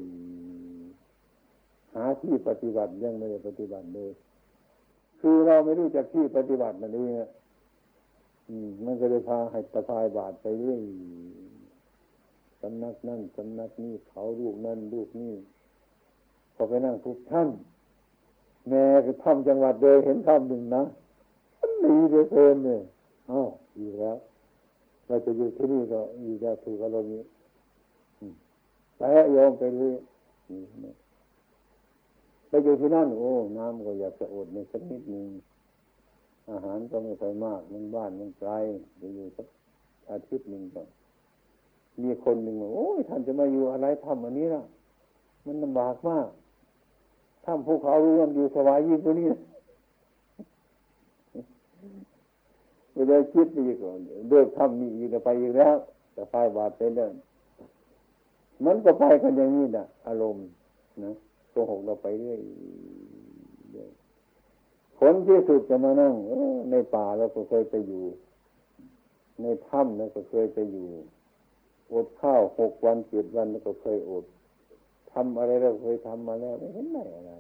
Speaker 1: หาที่ปฏิบัติยังไม่ได้ปฏิบัติเลย คือเราไม่รู้จักที่ปฏิบัติมันเองมันก็เลยพาให้ตะพายบาดไปเรื่อยสำนักนั่นสำนักนี้เขาลูกนั่นลูกนี่พอไปนั่งทุกท่าน แม่ก็ทำจังหวัดเดยเห็นทำหนึ่งนะมันดีเหลือเกินเนี่ยอ้าวอีกแล้วเราจะอยู่ที่นี่ก็อีกแล้วถูกอารมณ์นี้ไปยอมไปเลย ไปอยู่ที่นั่นโอ้ น้ำก็อยากจะอดในสักนิดหนึ่งอาหารก็ไม่ค่อยมากมันบ้านมันไกลไปอยู่สักอาทิตย์หนึ่งก่อนมีคนหนึ่งบอกโอ้ยท่านจะมาอยู่อะไรทำอันนี้ล่ะ มันลำบากมากถ้ำภูเขารู้ว่าอยู่สบายยิ่งกว่านี้ไม่ได้คิดไปอีก่อนเลิกทำมีอีกไปอีกแล้ว แต่ไฟบาดไปเดินมันก็ไปกันอย่างนี้นะอารมณ์นะ โกหกเราไปเรื่อยผลที่สุดจะมานั่งในป่าเราก็เคยไปอยู่ ในถ้ำเราก็เคยไปอยู่อดข้าวหกวันเจ็ดวันเราก็เคยอดทำอะไรเราเคยทำมาแล้วไม่เห็นไหนอะไร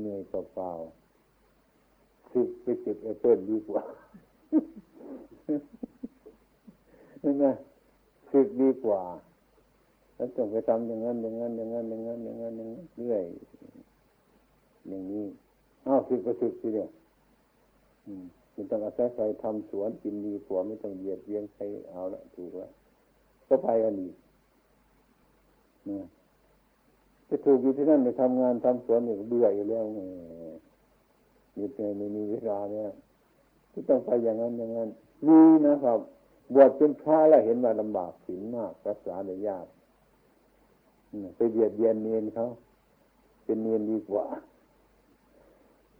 Speaker 1: เหนื่อยเปล่าคือไปเก็บแอปเปิลดีกว่าเห็นไหมคือดีกว่า แล้วต้องไปทำอย่างนั้นอย่างนั้นอย่างนั้นอย่างนั้นอย่างนั้นอย่างนั้นเรื่อยอย่างนี้อ้าวสึกก็สึกทีเดียวมันต้องอาศัยใครทำสวนกินดีกว่าไม่ต้องเหยียดเยียงใครเอาละถูกล้วก็ไปกันดีนะจะถูกอยู่ที่นั่นไปทำงานทำสวนเนี่ยเบื่ออยู่แล้วไงอยู่ในไม่มีเวลาเนี่ยที่ต้องไปอย่างนั้นอย่างนั้นมีนะครับ บวชเป็นพระแล้วเห็นว่าลำบากศีลมากรักษาได้ยาก ไปเบียดเบียนเนียนเขาเป็นเนียนดีกว่า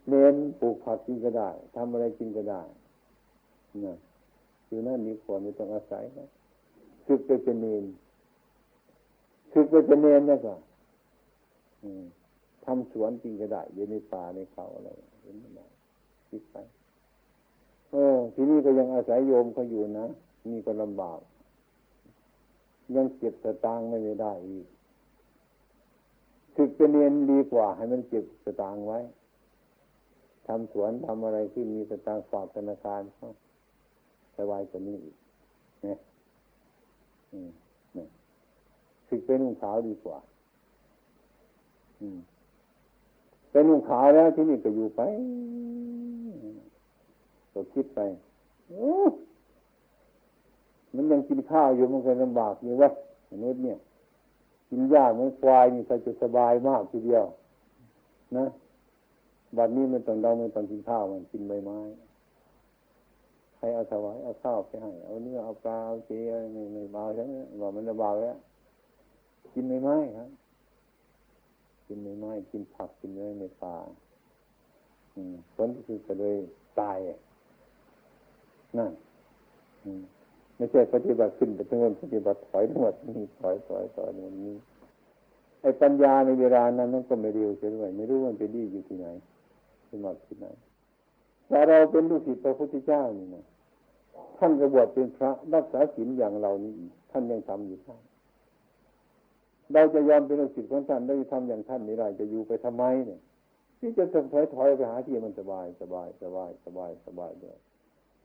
Speaker 1: เนียนปลูกผักกินก็ได้ทำอะไรกินก็ได้นะอยู่นั่นดีกว่าไม่ต้องอาศัยนะคึกไปเป็นเนียนคึกไปเป็นเนียนนะก็ทำสวนกินก็ได้อยู่ในป่าในเขาอะไรเห็นไหมคิดไปเออที่นี่ก็ยังอาศัยโยมเขาอยู่นะนี่ก็ลำบาก ยังเก็บสตางค์ไม่ได้อีก ฝึกเป็นเรียนดีกว่า ให้มันเก็บสตางค์ไว้ทำสวนทำอะไรที่มีสตางค์ฝากธนาคารเขาสบายกว่านี้อีกนี่ยเนี่ยฝึกเป็นนุ่งขาวดีกว่า อืมเป็นนุ่งขาวแล้วที่นี่ก็อยู่ไปก็คิดไปมันยังกินข้าวอยู่มันก็ลำบากอยู่วะมนุษย์เนี่ย กินหญ้าเหมือนควายนี่จะสบายมากทีเดียว นะบัดนี้มันต้องเราไม่ต้องกินข้าวมันกินใบไม้ใครเอาถวายเอาข้าวไปให้เอาเนื้อเอาปลาเอาเจไม่ไม่เบาใช่ไหมบอกมันจะเบาแล้วกินใบไม้ครับกินใบไม้กินผักกินเนื้อในป่าผลที่สุดก็เลยตายนั่น ไม่ใช่ปฏิบัติขึ้นแต่ทั้งหมดปฏิบัติถอยทั้งหมดนี่ถอยถอยถอยนี่ไอ้อ้ปัญญาในเวลานั้นมันก็ไม่เร็วเช่นไรไม่รู้มันไปดีอยู่ที่ไหนสมัครที่ไหนแต่เราเป็นลูกศิษย์พระพุทธเจ้านี่นะท่านกระบวชเป็นพระรักษาศีลอย่างเรานี่ท่านยังทำอยู่ท่านเราจะยอมเป็นลูกศิษย์ของท่านได้ทำอย่างท่านไม่ได้จะอยู่ไปทำไมเนี่ยที่จะถอยถอยไปหาที่มันสบายสบายสบายสบายสบายเลย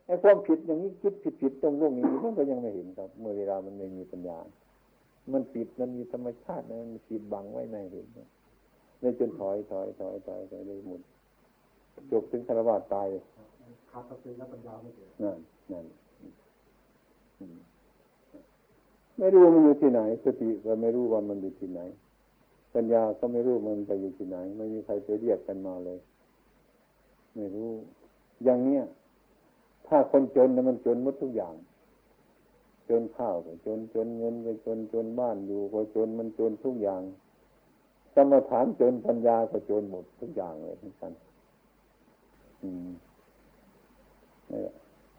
Speaker 1: ไอ้ความผิดอย่างนี้คิดผิดผิดตรงโลกนี้มันก็ยังไม่เห็นครับ เมื่อเวลามันไม่มีปัญญา มันปิดมันมีธรรมชาติมันปิดบังไว้ในเห็นเลยจนถอยถอยถอยถอยถอยเลยหมุนจบถึงคารวะตาย
Speaker 2: ขาดสติและปัญญาไม่เกิด
Speaker 1: นั่นนั่นไม่รู้มันอยู่ที่ไหน สติก็ไม่รู้ว่ามันอยู่ที่ไหน ปัญญาก็ไม่รู้มันไปอยู่ที่ไหน ไม่มีใครไปเรียกกันมาเลย ไม่รู้ อย่างเนี้ย ถ้าคนจนนะมันจนหมดทุกอย่าง จนข้าวก็จนจนเงินก็จนจนบ้านอยู่ก็จนมันจนทุกอย่างสมถานจนปัญญาก็จนหมดทุกอย่างเลยทั้งนั้น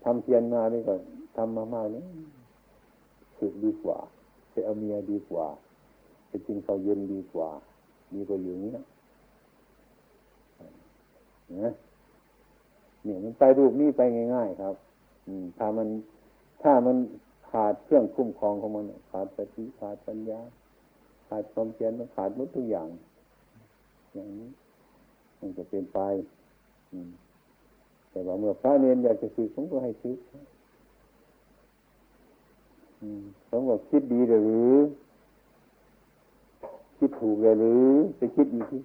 Speaker 1: ทำเพียรมานี่ก็ทำมามากนี่สุดดีกว่าไปเอาเมียดีกว่าไปกินข้าวเย็นดีกว่าดีกว่าอยู่นี้นะ เนี่ยมันไปรูปนี้ไปง่าย ๆ ครับ อืมถ้ามันถ้ามันขาดเครื่องคุ้มครองของมัน ขาดสติขาดปัญญา ขาดความเพียรมันขาดหมดทุกอย่าง อย่างนี้ มันจะเป็นไป อืมแต่ว่าเมื่อพระเนรอยากจะศึกผมก็ให้ศึกผมก็คิดดีหรือ คิดถูกเลยหรือจะคิดอีกที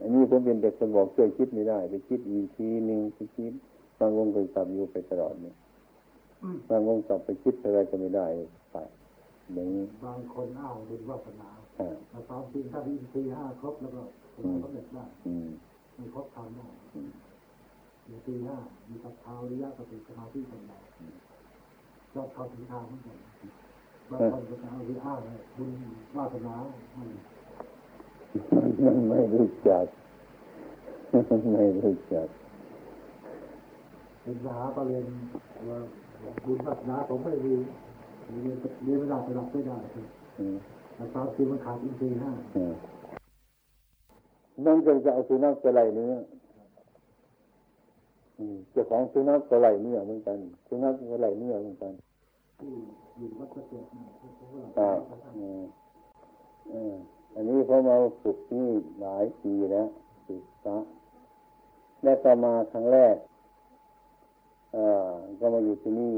Speaker 1: อันนี้ผมเป็นเด็กคนบอกช่วยคิดไม่ได้ไปคิดอีกทีหนึ่งไปคิดบางวงก็กลับอยู่ไปตลอดเนี่ยบางวงกลับไปคิดอะไรก็ไม่ได้ไปอย่างนี้
Speaker 2: บางคนอ้าวบุญวาสนาแต่ตามจริงถ้าอินทรีย์ห้าครบแล้วก็สำเร็จได้ไม่ครบทำได้อินทรีย์ห้ามีกับเท้าริยะสติสมาธิปัญญาชอบเข้าถึงทางเหมือนกันบางคนก็จะเอาที่อ้างบุญวาสนา
Speaker 1: มันไม่รู้จัก ไม่รู้จัก
Speaker 2: เป็นมหาปรริญญาบุญวาสนาผมไม่มีเรียนเรียนไม่ได้ไปรับไม่ได้แต่ตอนคือมันขาดอินทรีย์ห้า
Speaker 1: นั่นก็จะเอาสุนัขไปไล่เนื้อเจ้าของสุนัขก็ไล่เนื้อเหมือนกันสุนัขก็ไล่เนื้อเหมือนกันอยู่วัดเกิดอ่าอั อันนี้เขามาฝึกนี่หลายปีแล้วฝึกพระและต่อมาครั้งแรกก็มาอยู่ที่นี่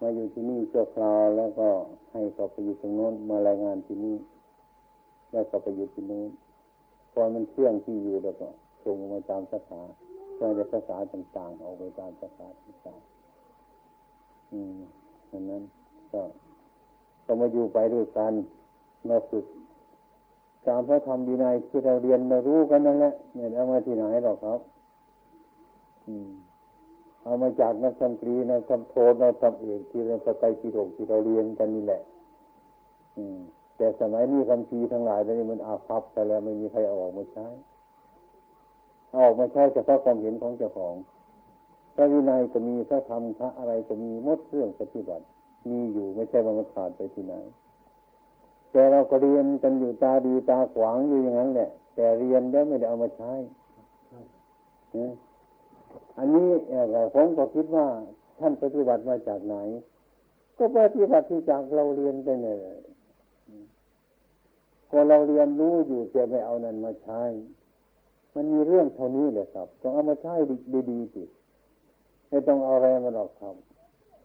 Speaker 1: มาอยู่ที่นี่ชั่วคราวแล้วก็ให้เขาไปอยู่ตรงโน้นมารายงานที่นี่ แล้วก็ไปอยู่ที่นู้นพอมันเชื่องที่อยู่แล้วก็ส่งมาตามสาขาก็จะภาษาต่างๆออกไปตามภาษาต่างๆอืมดังนั้นก็ก็มาอยู่ไปด้วยกัน มาฝึกตามพระธรรมดีในที่เราเรียนมารู้กันนั่นแหละเนี่ยเอามาที่ไหนหรอกครับเอามาจากนักธรรมตรีนักธรรมโทนักธรรมเอกที่เราสไตปิฎกที่เราเรียนกันนี่แหละ อืม แต่สมัยนี้คำพีทั้งหลายนี่มันอาภัพไปแล้วไม่มีใครเอาออกมาใช้เอาออกมาใช้เฉพาะความเห็นของเจ้าของพระวินัยก็มีพระธรรมพระอะไรก็มีมดเรื่องปฏิบัติ มีอยู่ไม่ใช่ว่ามันขาดไปที่ไหน แต่เราก็เรียนกันอยู่ตาดีตาขวางอยู่อย่างนั้นแหละ แต่เรียนแล้วไม่ได้เอามาใช้อันนี้ผมก็คิดว่าท่านปฏิบัติมาจากไหน ก็ปฏิบัติที่จากเราเรียนไปเนี่ยพอเราเรียนรู้อยู่แต่ไม่เอานั้นมาใช้ มันมีเรื่องเท่านี้แหละครับ ต้องเอามาใช้ดีๆสิไม่ต้องเอาอะไรมาหรอกครับ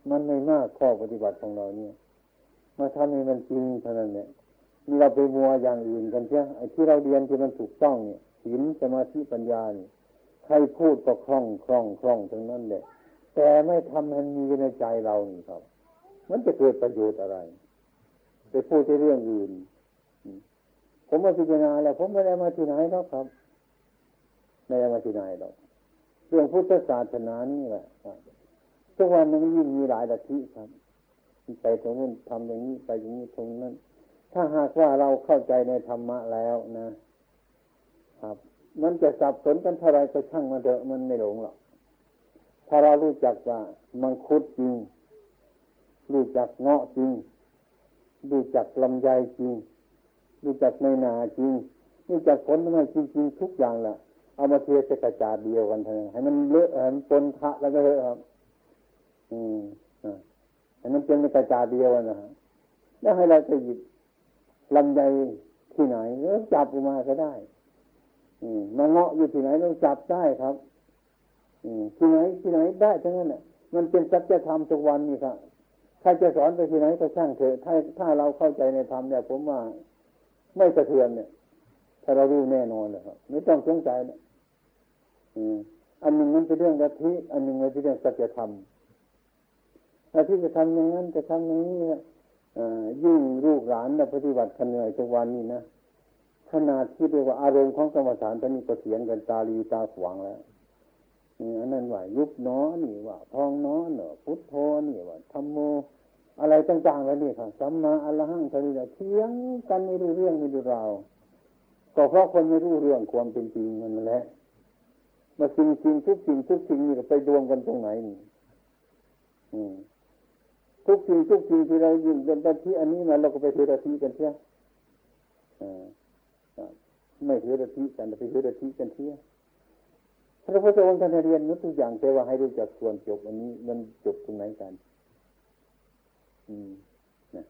Speaker 1: มันไม่มากข้อปฏิบัติของเราเนี่ย มาทำให้มันจริงเท่านั้นเนี่ยเราไปมัวอย่างอื่นกันใช่ไอ้ที่เราเรียนที่มันถูกต้องเนี่ยศีลสมาธิปัญญาเนี่ยใครพูดก็คล่องคล่องคล่องทั้งนั้นแหละแต่ไม่ทำให้มีในใจเรานี่ครับ มันจะเกิดประโยชน์อะไรไปพูดในเรื่องอื่น ผมมาพิจารณาแล้ว ผมไม่ได้มาที่ไหนหรอกครับไม่ได้มาที่ไหนหรอกเรื่องพุทธศาสนานี่แหละทุกวันนี้ยิ่งมีหลายลัทธิครับ ไปตรงนู้นทำอย่างนี้ไปอย่างนี้ตรงนั้น ถ้าหากว่าเราเข้าใจในธรรมะแล้วนะ ครับ มันจะสับสนกันเท่าไรก็ช่างมันเถอะมันไม่หลงหรอกถ้าเรารู้จักว่ามังคุดจริง รู้จักเงาะจริง รู้จักลำไยจริง รู้จักในนาจริง รู้จักผลไม้จริงๆทุกอย่างแหละเอามาเทใส่กระจาดเดียวกันเถอะให้มันเลอะให้มันปนทะแล้วก็เลอะครับ อืม อ่มันเป็นกระจาเดียวนะฮะแล้วให้เราจะหยิบลำไยที่ไหนแล้วจับออกมาก็ได้ อืมมาเงาะอยู่ที่ไหนเราจับได้ครับ อืมที่ไหนที่ไหนได้ทั้งนั้นแหละมันเป็นสัจธรรมทุกวันนี่ครับใครจะสอนไปที่ไหนก็ช่างเถอะถ้าถ้าเราเข้าใจในธรรมเนี่ยผมว่าไม่สะเทือนเนี่ย ถ้าเรารู้แน่นอนเลยครับไม่ต้องสงสัยนะอืมอันหนึ่งมันเป็นเรื่องกะทิอันหนึ่งมันเป็นเรื่องสัจธรรม อาที่จะทำอย่างนั้นจะทำอย่างนี้นะยิ่งลูกหลานนะปฏิบัติขันเหนื่อยทุกวันนี้นะขนาดที่เรียกว่าอารมณ์ของกรรมฐานตอนนี้ก็เถียงกันตาลีตาขวางแล้วนี่อันนั้นว่ายุบน้อนี่ว่าพองน้อเนอพุทโธนี่ว่าธรรมโม อะไรต่างๆแล้วนี่ค่ะสัมมาอรหังทะเลเถียงกันไม่รู้เรื่องไม่รู้ราวก็เพราะคนไม่รู้เรื่องความเป็นจริงมันแหละมาสิ่งจริงทุกสิ่งทุกสิ่งนี่ไปรวมกันตรงไหนนี่อืม ทุกสิ่งทุกสิ่งที่เรายิงเป็นที่อันนี้มาเราก็ไปเทระทีกันเชียไม่เทระทีกันไปเทระทีกันเชียพระพุทธองค์ท่านเรียนนุทุกอย่างแต่ว่าให้รู้จักส่วนจบอันนี้มันจบตรงไหนกัน อืมนะ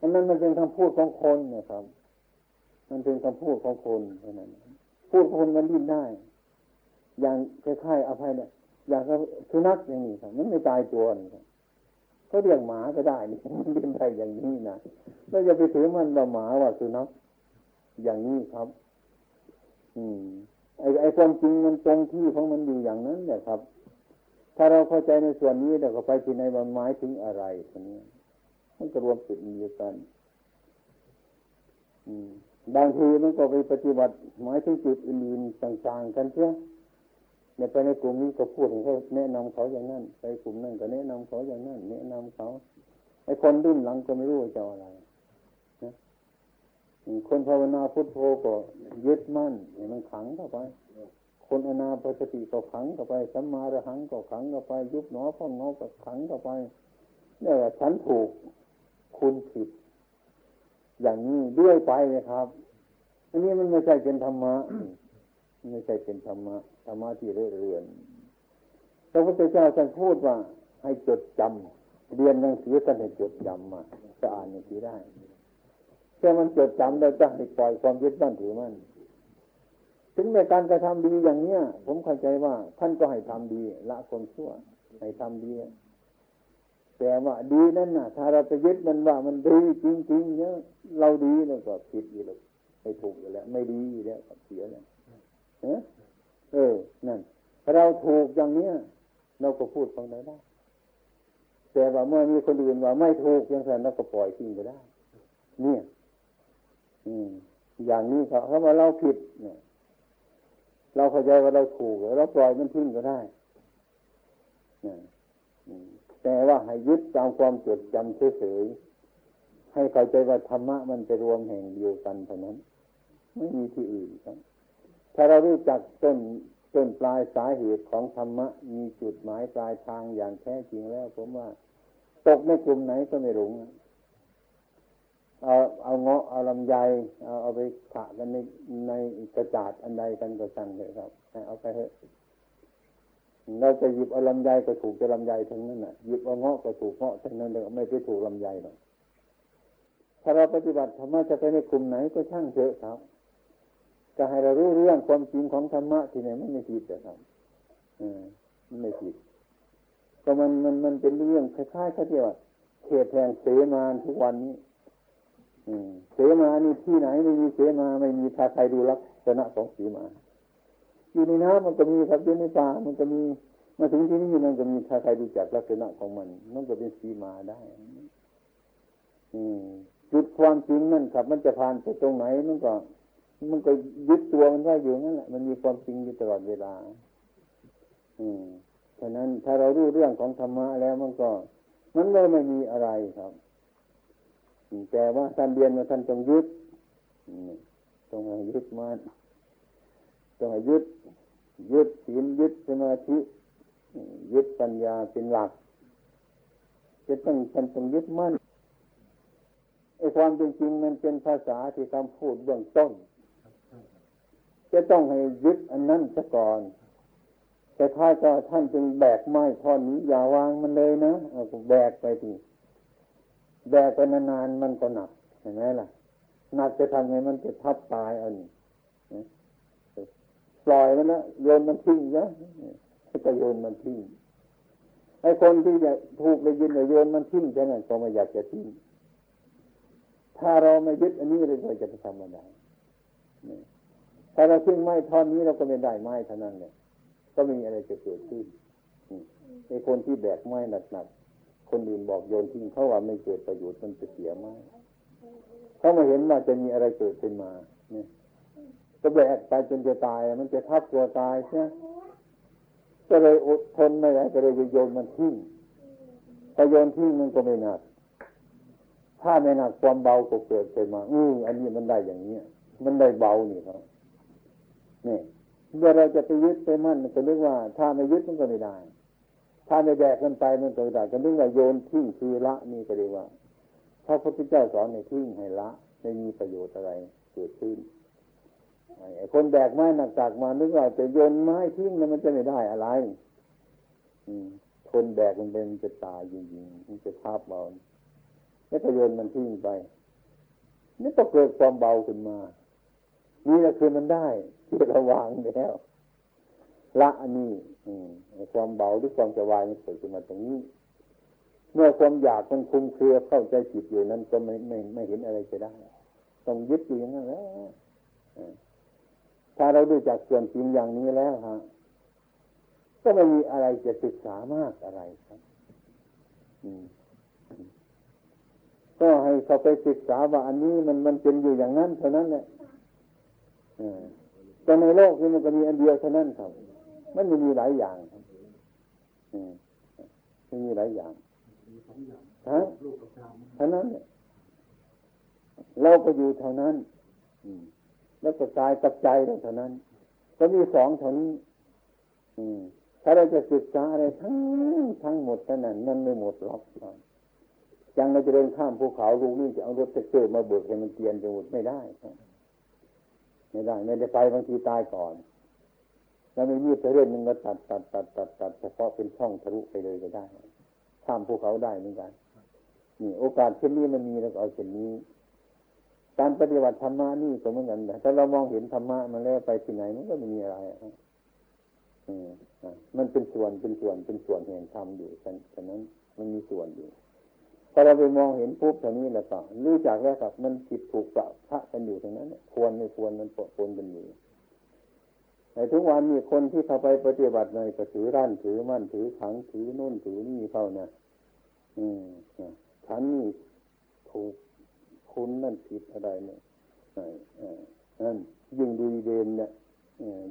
Speaker 1: อันนั้นมันเป็นคำพูดของคนนะครับ มันเป็นคำพูดของคนเท่านั้นพูดคนมันดิ้นได้ อย่างคล้ายๆอภัยเนี่ย อย่างสุนัขอย่างนี้ครับมันไม่ตายตัวนี่ครับ เขาเรียกหมาก็ได้นี่มันเป็นไปอย่างนี้นะเราจะไปถือมันว่าหมาว่าสุนัขอย่างนี้ครับ อืมไอ้ไอ้ความจริงมันตรงที่ของมันอยู่อย่างนั้นเนี่ยครับ ถ้าเราเข้าใจในส่วนนี้เราก็ไปที่ในมันหมายถึงอะไรทีนี้มันก็รวมจุดเดีกันอืมบางทีมันก็ไปปฏิบัติหมายถึงจุดอื่นๆต่างๆกันเช่ เนี่ยไปในกลุ่มนี้ก็พูดถึงเขาแนะนำเขาอย่างนั้นไปกลุ่มนั้นก็แนะนำเขาอย่างนั้นแนะนำเขาไอ้คนรุ่นหลังก็ไม่รู้จะอะไรนะคนภาวนาพุทโธก็ยึดมั่นให้มันขังเข้าไป คนอนาปสติก็ขังเข้าไปสัมมาระหังก็ขังเข้าไป ยุบหนอพองหนอก็ขังเข้าไปเนี่ยฉันถูกคุณผิด อย่างนี้ด้วยไปนะครับ อันนี้มันไม่ใช่เป็นธรรมะไม่ใช่เป็นธรรมะ ธรรมะที่เรื่อเรือนพระพุทธเจ้าท่านพูดว่าให้จดจำเรียนหนังสือท่านให้จดจำมาจะอ่านอย่างนี้ได้แค่มันจดจำแล้วจะให้ปล่อยความยึดมั่นถือมั่นถึงในการกระทำดีอย่างเนี้ย ผมเข้าใจว่า ท่านก็ให้ทำดี ละความชั่ว ให้ทำดีแต่ว่าดีนั่นน่ะ ถ้าเราไปยึดมันว่ามันดีจริงๆเนี่ยเราดีแล้วก็ผิดอยู่แล้วไม่ถูกอยู่แล้ว ไม่ดีอยู่แล้วเสียแล้ว เออ นั่น เราถูกอย่างเนี้ยเราก็พูดตรงไหนได้ แต่ว่าเมื่อมีคนอื่นว่าไม่ถูกอย่างนั้นเราก็ปล่อยทิ้งไปได้ เนี่ย อืม อย่างนี้เขาเขาว่าเราผิด เนี่ย เราเข้าใจว่าเราถูกเราปล่อยมันทิ้งก็ได้เนี่ยแต่ว่าให้ยึดตามความจดจำเฉยๆให้เข้าใจว่าธรรมะมันจะรวมแห่งเดียวกันเท่านั้น ไม่มีที่อื่นครับ ถ้าเรารู้จักต้นต้นปลายสาเหตุของธรรมะ มีจุดหมายปลายทางอย่างแท้จริงแล้ว ผมว่า ตกในกลุ่มไหนก็ไม่หลงเอาเอาเงาะเอาลำไยเอาเอาไปขะกันในในกระจาดอันใดกันก็สั่งเลยครับเอาไปเถอะเราจะหยิบเอาลำไยก็ถูกจะลำไยทั้งนั้นน่ะหยิบเอาเงาะก็ถูกเงาะทั้งนั้นเลยไม่ไปถูกลำไยหรอกถ้าเราปฏิบัติธรรมะจะไปในกลุ่มไหนก็ช่างเถอะครับ จะให้เรารู้เรื่องความจริงของธรรมะที่ไหนมันไม่ผิดแต่ครับอืมมันไม่ผิดก็มันมันมันเป็นเรื่องคล้ายๆเขาเรียกว่าเขตแห่งเสมาทุกวันนี้เสมานี่ที่ไหนไม่มีเสมาไม่มีทาใครดูลักษณะของเสมา อยู่ในน้ำมันก็มีครับอยู่ในป่ามันก็มีมาถึงที่นี่มันก็มีถ้าใครรู้จักลักษณะของมันมันก็เป็นสีมาได้ อืมจุดความจริงนั่นครับ มันจะผ่านไปตรงไหนมันก็ มันก็ยึดตัวมันไว้อยู่นั่นแหละมันมีความจริงอยู่ตลอดเวลา อืมฉะนั้นถ้าเรารู้เรื่องของธรรมะแล้วมันก็มันเลยไม่มีอะไรครับแต่ว่าท่านเรียนมาท่านต้องยึดต้องให้ยึดมันต้องให้ยึด ยึดศีลยึดสมาธิยึดปัญญาเป็นหลัก จะต้องท่านต้องยึดมั่นไอ้ความจริงๆมันเป็นภาษาที่คำพูดเบื้องต้น จะต้องให้ยึดอันนั้นซะก่อน แต่ถ้าก็ท่านจึงแบกไม้ท่อนนี้อย่าวางมันเลยนะเอาแบกไปทีแบกไปนานๆมันก็หนักเห็นไหมล่ะหนักจะทำไงมันจะทับตายเอันปล่อยมันนะโยนมันทิ้งนะก็โยนมันทิ้งไอ้คนที่จะถูกได้ยินว่าโยนมันทิ้งแค่นั้นก็ไม่อยากจะทิ้งถ้าเราไม่ยึดอันนี้เลยเราจะไปทำอะไร ถ้าเราทิ้งไม้ท่อนนี้เราก็ไม่ได้ไม้เท่านั้นเลยก็ไม่มีอะไรจะเกิดขึ้นไอ้คนที่แบกไม้หนักๆคนอื่นบอกโยนทิ้งเขาว่าไม่เกิดประโยชน์มันจะเสียไม้เขาม่เห็นว่าจะมีอะไรเกิดขึ้นมาเนี่ยก็แบกไปจนจะตาย มันจะทับตัวตายใช่ไหมก็เลยอดทนไม่ไหวก็เลยโยนมันทิ้งพอโยนทิ้งมันก็ไม่หนัก ถ้าไม่หนักความเบาก็เกิดขึ้นมา อืออันนี้มันได้อย่างเนี้ยมันได้เบานี่ครับ นี่เมื่อเราจะไปยึดไปมั่นมันก็เรียกว่า ถ้าไม่ยึดมันก็ไม่ได้ ถ้าไม่แบกมันไปมันก็ไม่ได้ก็เรียกว่าโยนทิ้งคือละนี่ก็เรียกว่าพระพุทธเจ้าสอนในทิ้งให้ละไม่มีประโยชน์อะไรเกิดขึ้นไอ้คนแบกไม้หนักๆมานึกว่าจะโยนไม้ทิ้งแล้วมันจะไม่ได้อะไร อืมคนแบกมันเป็นจะตายจริงๆมันจะทับเบาแล้วก็โยนมันทิ้งไปนี่ก็เกิดความเบาขึ้นมา นี่แหละคือมันได้ที่เราวางแล้วละอันนี้อความเบาหรือความสบายมันเกิดขึ้นมาตรงนี้ เมื่อความอยากมันคุมเครือเข้าใจจิตอยู่นั้นก็ไม่ไม่ไม่เห็นอะไรจะได้ ต้องยึดอยู่อย่างนั้นแล้วถ้าเราดูจากส่วนจริงอย่างนี้แล้วฮะก็ไม่มีอะไรจะศึกษามากอะไรครับก็ให้เขาไปศึกษาว่าอันนี้มันมันเป็นอยู่อย่างนั้นเท่านั้นแหละ แต่ในโลกนี้มันก็มีอันเดียวเท่านั้นครับ มันไม่มีหลายอย่างครับมันมีหลายอย่าง
Speaker 2: สองอย่าง
Speaker 1: ฮะเท่านั้นเนี่ยเราก็อยู่เท่านั้นแล้วก็กายกับใจเราเท่านั้น ก็มีสองเท่านี้ถ้าเราจะศึกษาอะไรทั้งทั้งหมดเท่านั้นมันไม่หมดหรอกยังเราจะเดินข้ามภูเขาลูกนี่จะเอารถเตอร์มาเบิกให้มันเตียนจะหมดไม่ได้ครับ ไม่ได้ ไม่ได้ไปบางทีตายก่อน แล้วไม่มีดไปเรื่อยนึงก็ตัดตัดตัดตัดตัดเฉพาะเป็นช่องทะลุไปเลยก็ได้ข้ามภูเขาได้เหมือนกันนี่โอกาสเช่นนี้มันมีแล้วก็เอาเช่นนี้ การปฏิบัติธรรมะนี่ก็เหมือนกันแต่ถ้าเรามองเห็นธรรมะมันแล้วไปที่ไหนมันก็ไม่มีอะไรอะอืมอะมันเป็นส่วนเป็นส่วนเป็นส่วนแห่งธรรมอยู่ฉะนั้นมันมีส่วนอยู่ พอเราไปมองเห็นปุ๊บตรงนี้แหล้วก็รู้จักแล้วครับ มันผิดถูกปะพระกันอยู่ตรงนั้นควรไม่ควรมันปะปนกันอยู่ในทุกวันมีคนที่เข้าไปปฏิบัติในก็ถือร่านถือมั่นถือขังถือโน่นถือนี่เข้านะอืมฉันนี่ถูกคุณนั่นผิดอะไรเนี่ยนั่นยิ่งดีเดนเนี่ย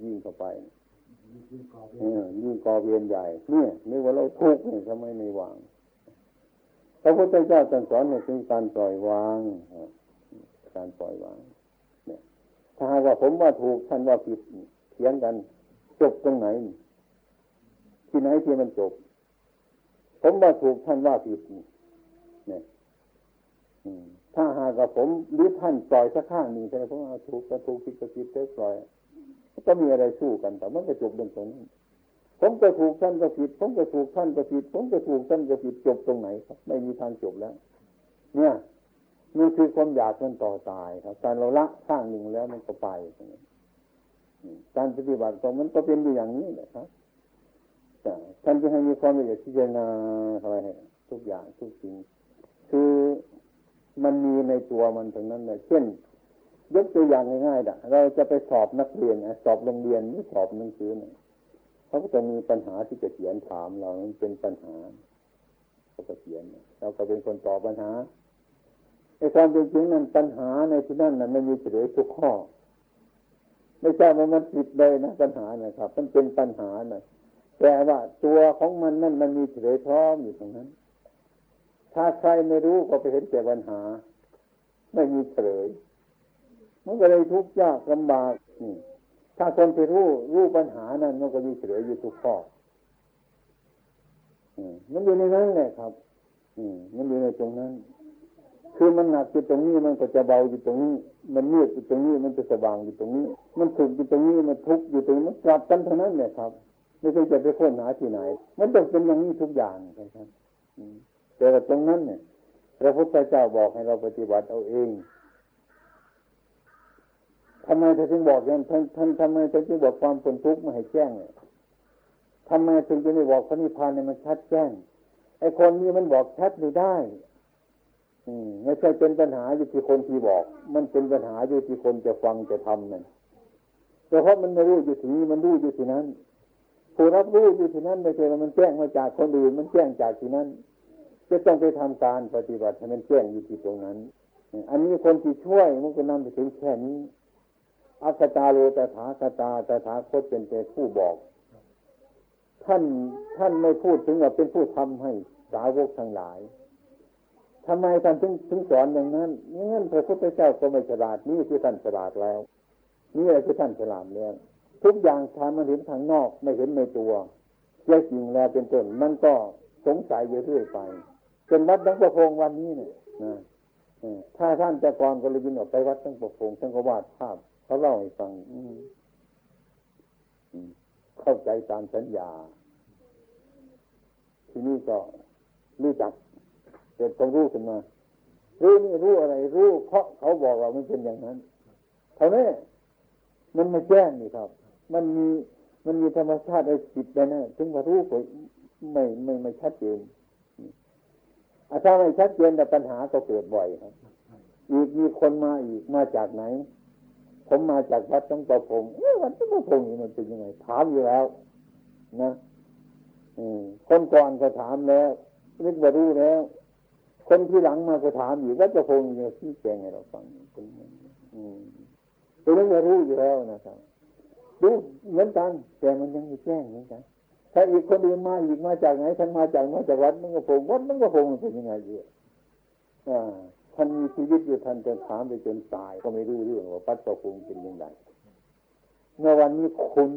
Speaker 1: ยิ่งเข้าไปยิ่งก่อเวียนใหญ่ เนี่ยนึกว่าเราทุกข์เนี่ยทำไมไม่วาง พระพุทธเจ้าสอนเนี่ยคือการปล่อยวางการปล่อยวางเนี่ยถ้าหากว่าผมว่าถูกท่านว่าผิดเถียงกัน จบตรงไหน ที่ไหนที่มันจบ ผมว่าถูกท่านว่าผิดเนี่ยถ้าหากว่าผมหรือท่านปล่อยสักข้างหนึ่งใช่ไหมผมว่าถูกก็ถูกผิดก็ผิดเปล่อยก็มีอะไรสู้กันแต่มันก็จบตรงตรงนั้น ผมก็ถูกท่านก็ผิด ผมก็ถูกท่านก็ผิด ผมก็ถูกท่านก็ผิดจบตรงไหนครับ ไม่มีทางจบแล้ว เนี่ยนี่คือความอยากมันต่อตายครับการเราละข้างหนึ่งแล้วมันก็ไปการปฏิบัติของมันก็เป็นอยู่อย่างนี้แหละครับท่านจะให้มีความละเอียดพิจารณาอะไรทุกอย่างทุกสิ่งคือมันมีในตัวมันตรงนั้นเลยเช่น ยกตัวอย่างง่ายๆนะเราจะไปสอบนักเรียนสอบโรงเรียนหรือสอบหนังสือเนี่ย เขาก็จะมีปัญหาที่จะเขียนถามเรามันเป็นปัญหาเขาก็เขียนเราก็เป็นคนตอบปัญหาในความเป็นจริงนั้นปัญหาในที่นั่นนั้นไม่มีเฉลยทุกข้อไม่ใช่ว่ามันผิดเลยนะปัญหานะครับ มันเป็นปัญหานะแต่ว่าตัวของมันนั่นมันมีเฉลยพร้อมอยู่ตรงนั้น ถ้าใครไม่รู้ก็ไปเห็นแต่ปัญหา ไม่มีเฉลยมันก็เลยทุกข์ยากลำบากนี่ ถ้าคนที่รู้รู้ปัญหานั้น มันก็มีเฉลยอยู่ทุกข้อมันอยู่ในนั้นแหละครับอืมันอยู่ในตรงนั้น คือมันหนักอยู่ตรงนี้มันก็จะเบาอยู่ตรงนี้ มันมืดอยู่ตรงนี้มันจะสว่างอยู่ตรงนี้ มันสุขอยู่ตรงนี้มันทุกข์อยู่ตรงนี้มันกลับกันเท่านั้นเนี่ยครับ ไม่ใช่จะไปค้นหาที่ไหน มันต้องเป็นอย่างนี้ทุกอย่างครับแต่ตรงนั้นเนี่ยพระพุทธเจ้าบอกให้เราปฏิบัติเอาเอง ทำไมท่านจึงบอกอย่างท่านท่านทำไมท่านจึงบอกความเป็นทุกข์ม่ให้แจ้งเนี่ยทำไมถึงจะไม่บอกพระนิพพานเนี่ยมันชัดแจ้งไอ้คนนี้มันบอกชัดไม่ได้ อืมไม่ใช่เป็นปัญหาอยู่ที่คนที่บอก มันเป็นปัญหาอยู่ที่คนจะฟังจะทำนั่นแต่เพราะมันไม่รู้อยู่ที่นี้มันรู้อยู่ที่นั้นผู้รับรู้อยู่ที่นั้นไม่ใช่ว่ามันแจ้งมาจากคนอื่น มันแจ้งจากที่นั้นจะต้องไปทำการปฏิบัติให้มันแจ้งอยู่ที่ตรงนั้น อันนี้คนที่ช่วยมันก็นำไปถึงแค่นี้ อัคตาโลตถาคตาตถาคตเป็นแต่ผู้บอก ท่านท่านไม่พูดถึงว่าเป็นผู้ทำให้สาวกทั้งหลายทำไมท่านถึงถึงสอนอย่างนั้นงั้นพระพุทธเจ้าก็ไม่ฉลาดนี่คือท่านฉลาดแล้ว นี่อะไรคือท่านฉลาดแล้วทุกอย่างทำมันเห็นทางนอกไม่เห็นในตัวแย่จริงแล้วเป็นต้นมันก็สงสัยเรื่อยไปจนวัดตั้งประพงวันนี้เนี่ยถ้าท่านจะก่อนก็เลยยินออกไปวัดตั้งประพงท่านก็วาดภาพ เขาเล่าให้ฟังเข้าใจตามสัญญา ที่นี่ก็รู้จักเกิดความรู้ขึ้นมา รู้นี่รู้อะไร รู้ เพราะเขาบอกเรามันเป็นอย่างนั้นเท่านี้มันไม่แจ้งนี่ครับ มันมีมันมีธรรมชาติในจิตนะถึงว่ารู้ก็ไม่ไม่ไม่ชัดเจนอาถ้าไม่ชัดเจนแต่ปัญหาก็เกิดบ่อยครับ อีกมีคนมาอีกมาจากไหน ผมมาจากวัดต้องประพงวัดต้องประพงนี่มันเป็นยังไงถามอยู่แล้ว นะคนก่อนก็ถามแล้วนึกว่ารู้แล้ว คนที่หลังมาก็ถามอยู่ว่าจะพงอย่างที่แจงให้เราฟังเป็นตัวนั้นรู้อยู่แล้วนะครับรู้เหมือนกัน แต่มันยังไม่แจ้งเหมือนกันถ้าอีกคนอื่นมาอีกมาจากไหนท่านมาจากมาจากวัดมันก็พงวัดมันก็พงเป็นยังไงอยู่อ่า ท่านมีชีวิตอยู่ท่านจะถามไปจนตาย ก็ไม่รู้เรื่องว่าปัดประพงเป็นยังไงเมื่อวันนี้คุณ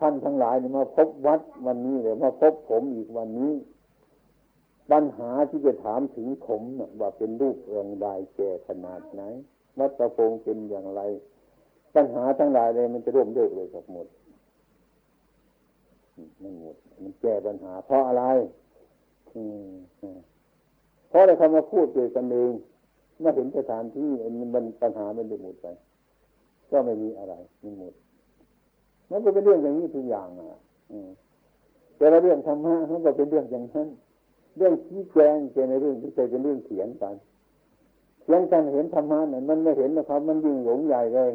Speaker 1: ท่านทั้งหลายเนี่ยมาพบวัดวันนี้เลยมาพบผมอีกวันนี้ปัญหาที่จะถามถึงผมเนี่ยว่าเป็นรูปเรื่องใดแก่ขนาดไหนวัดประพงเป็นอย่างไร ปัญหาทั้งหลายเลยมันจะร่วมเลิกเลยกับหมดมันหมด มันแก้ปัญหา เพราะอะไร อืมเพราะอะไรเขามาพูดเกี่ยวกันเอง เมื่อเห็นสถานที่มันปัญหามันได้หมดไป ก็ไม่มีอะไรมันหมดมันก็เป็นเรื่องอย่างนี้ทุกอย่างอะแต่ละเรื่องธรรมะมันก็เป็นเรื่องอย่างนั้น เรื่องชี้แจงเจในเรื่องที่ใจเป็นเรื่องเขียนกันเขียนกันเห็นธรรมะเนี่ยมันไม่เห็นนะครับ มันยิ่งหลงใหญ่เลย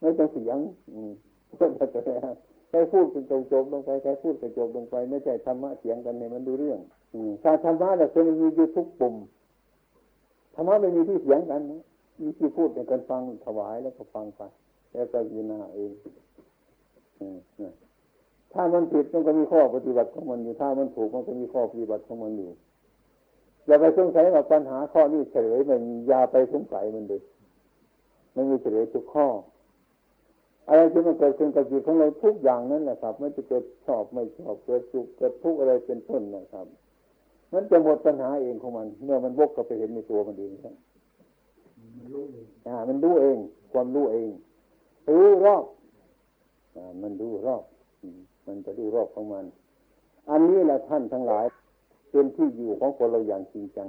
Speaker 1: ไม่ต้องเสียง อืมก็จะใครพูดเป็นจบลงไปใครพูดเป็นจบลงไป ไม่ใช่ธรรมะเสียงกันเนี่ยมันดูเรื่อง อืมการธรรมะเนี่ยคือมันมีอยู่ทุกปุ่ม รรมะไม่มีที่เสียงกันมีที่พูดในการฟังถวายแล้วก็ฟังไปแล้วก็ยินาเองถ้ามันผิดมันก็มีข้อปฏิบัติของมันอยู่ ถ้ามันถูกมันก็มีข้อปฏิบัติของมันอยู่อย่าไปสงสัยว่าปัญหาข้อนี้เฉลยมันอย่าไปสงสัยมันเลยมันมีเฉลยทุกข้อ อะไรที่มันเกิดขึ้นกับจิตของเราทุกอย่างนั้นแหละครับมันจะเกิดชอบไม่ชอบเกิดสุขเกิดทุกข์อะไรเป็นต้นนะครับ มันจะหมดปัญหาเองของมัน เมื่อมันวกกับไปเห็นในตัวมันเองครับมันรู้เองอ่า มันรู้เอง ความรู้เอง รู้รอบมันดูรอบมันจะดูรอบของมัน อันนี้แหละท่านทั้งหลาย เป็นที่อยู่ของคนเราอย่างจริงจัง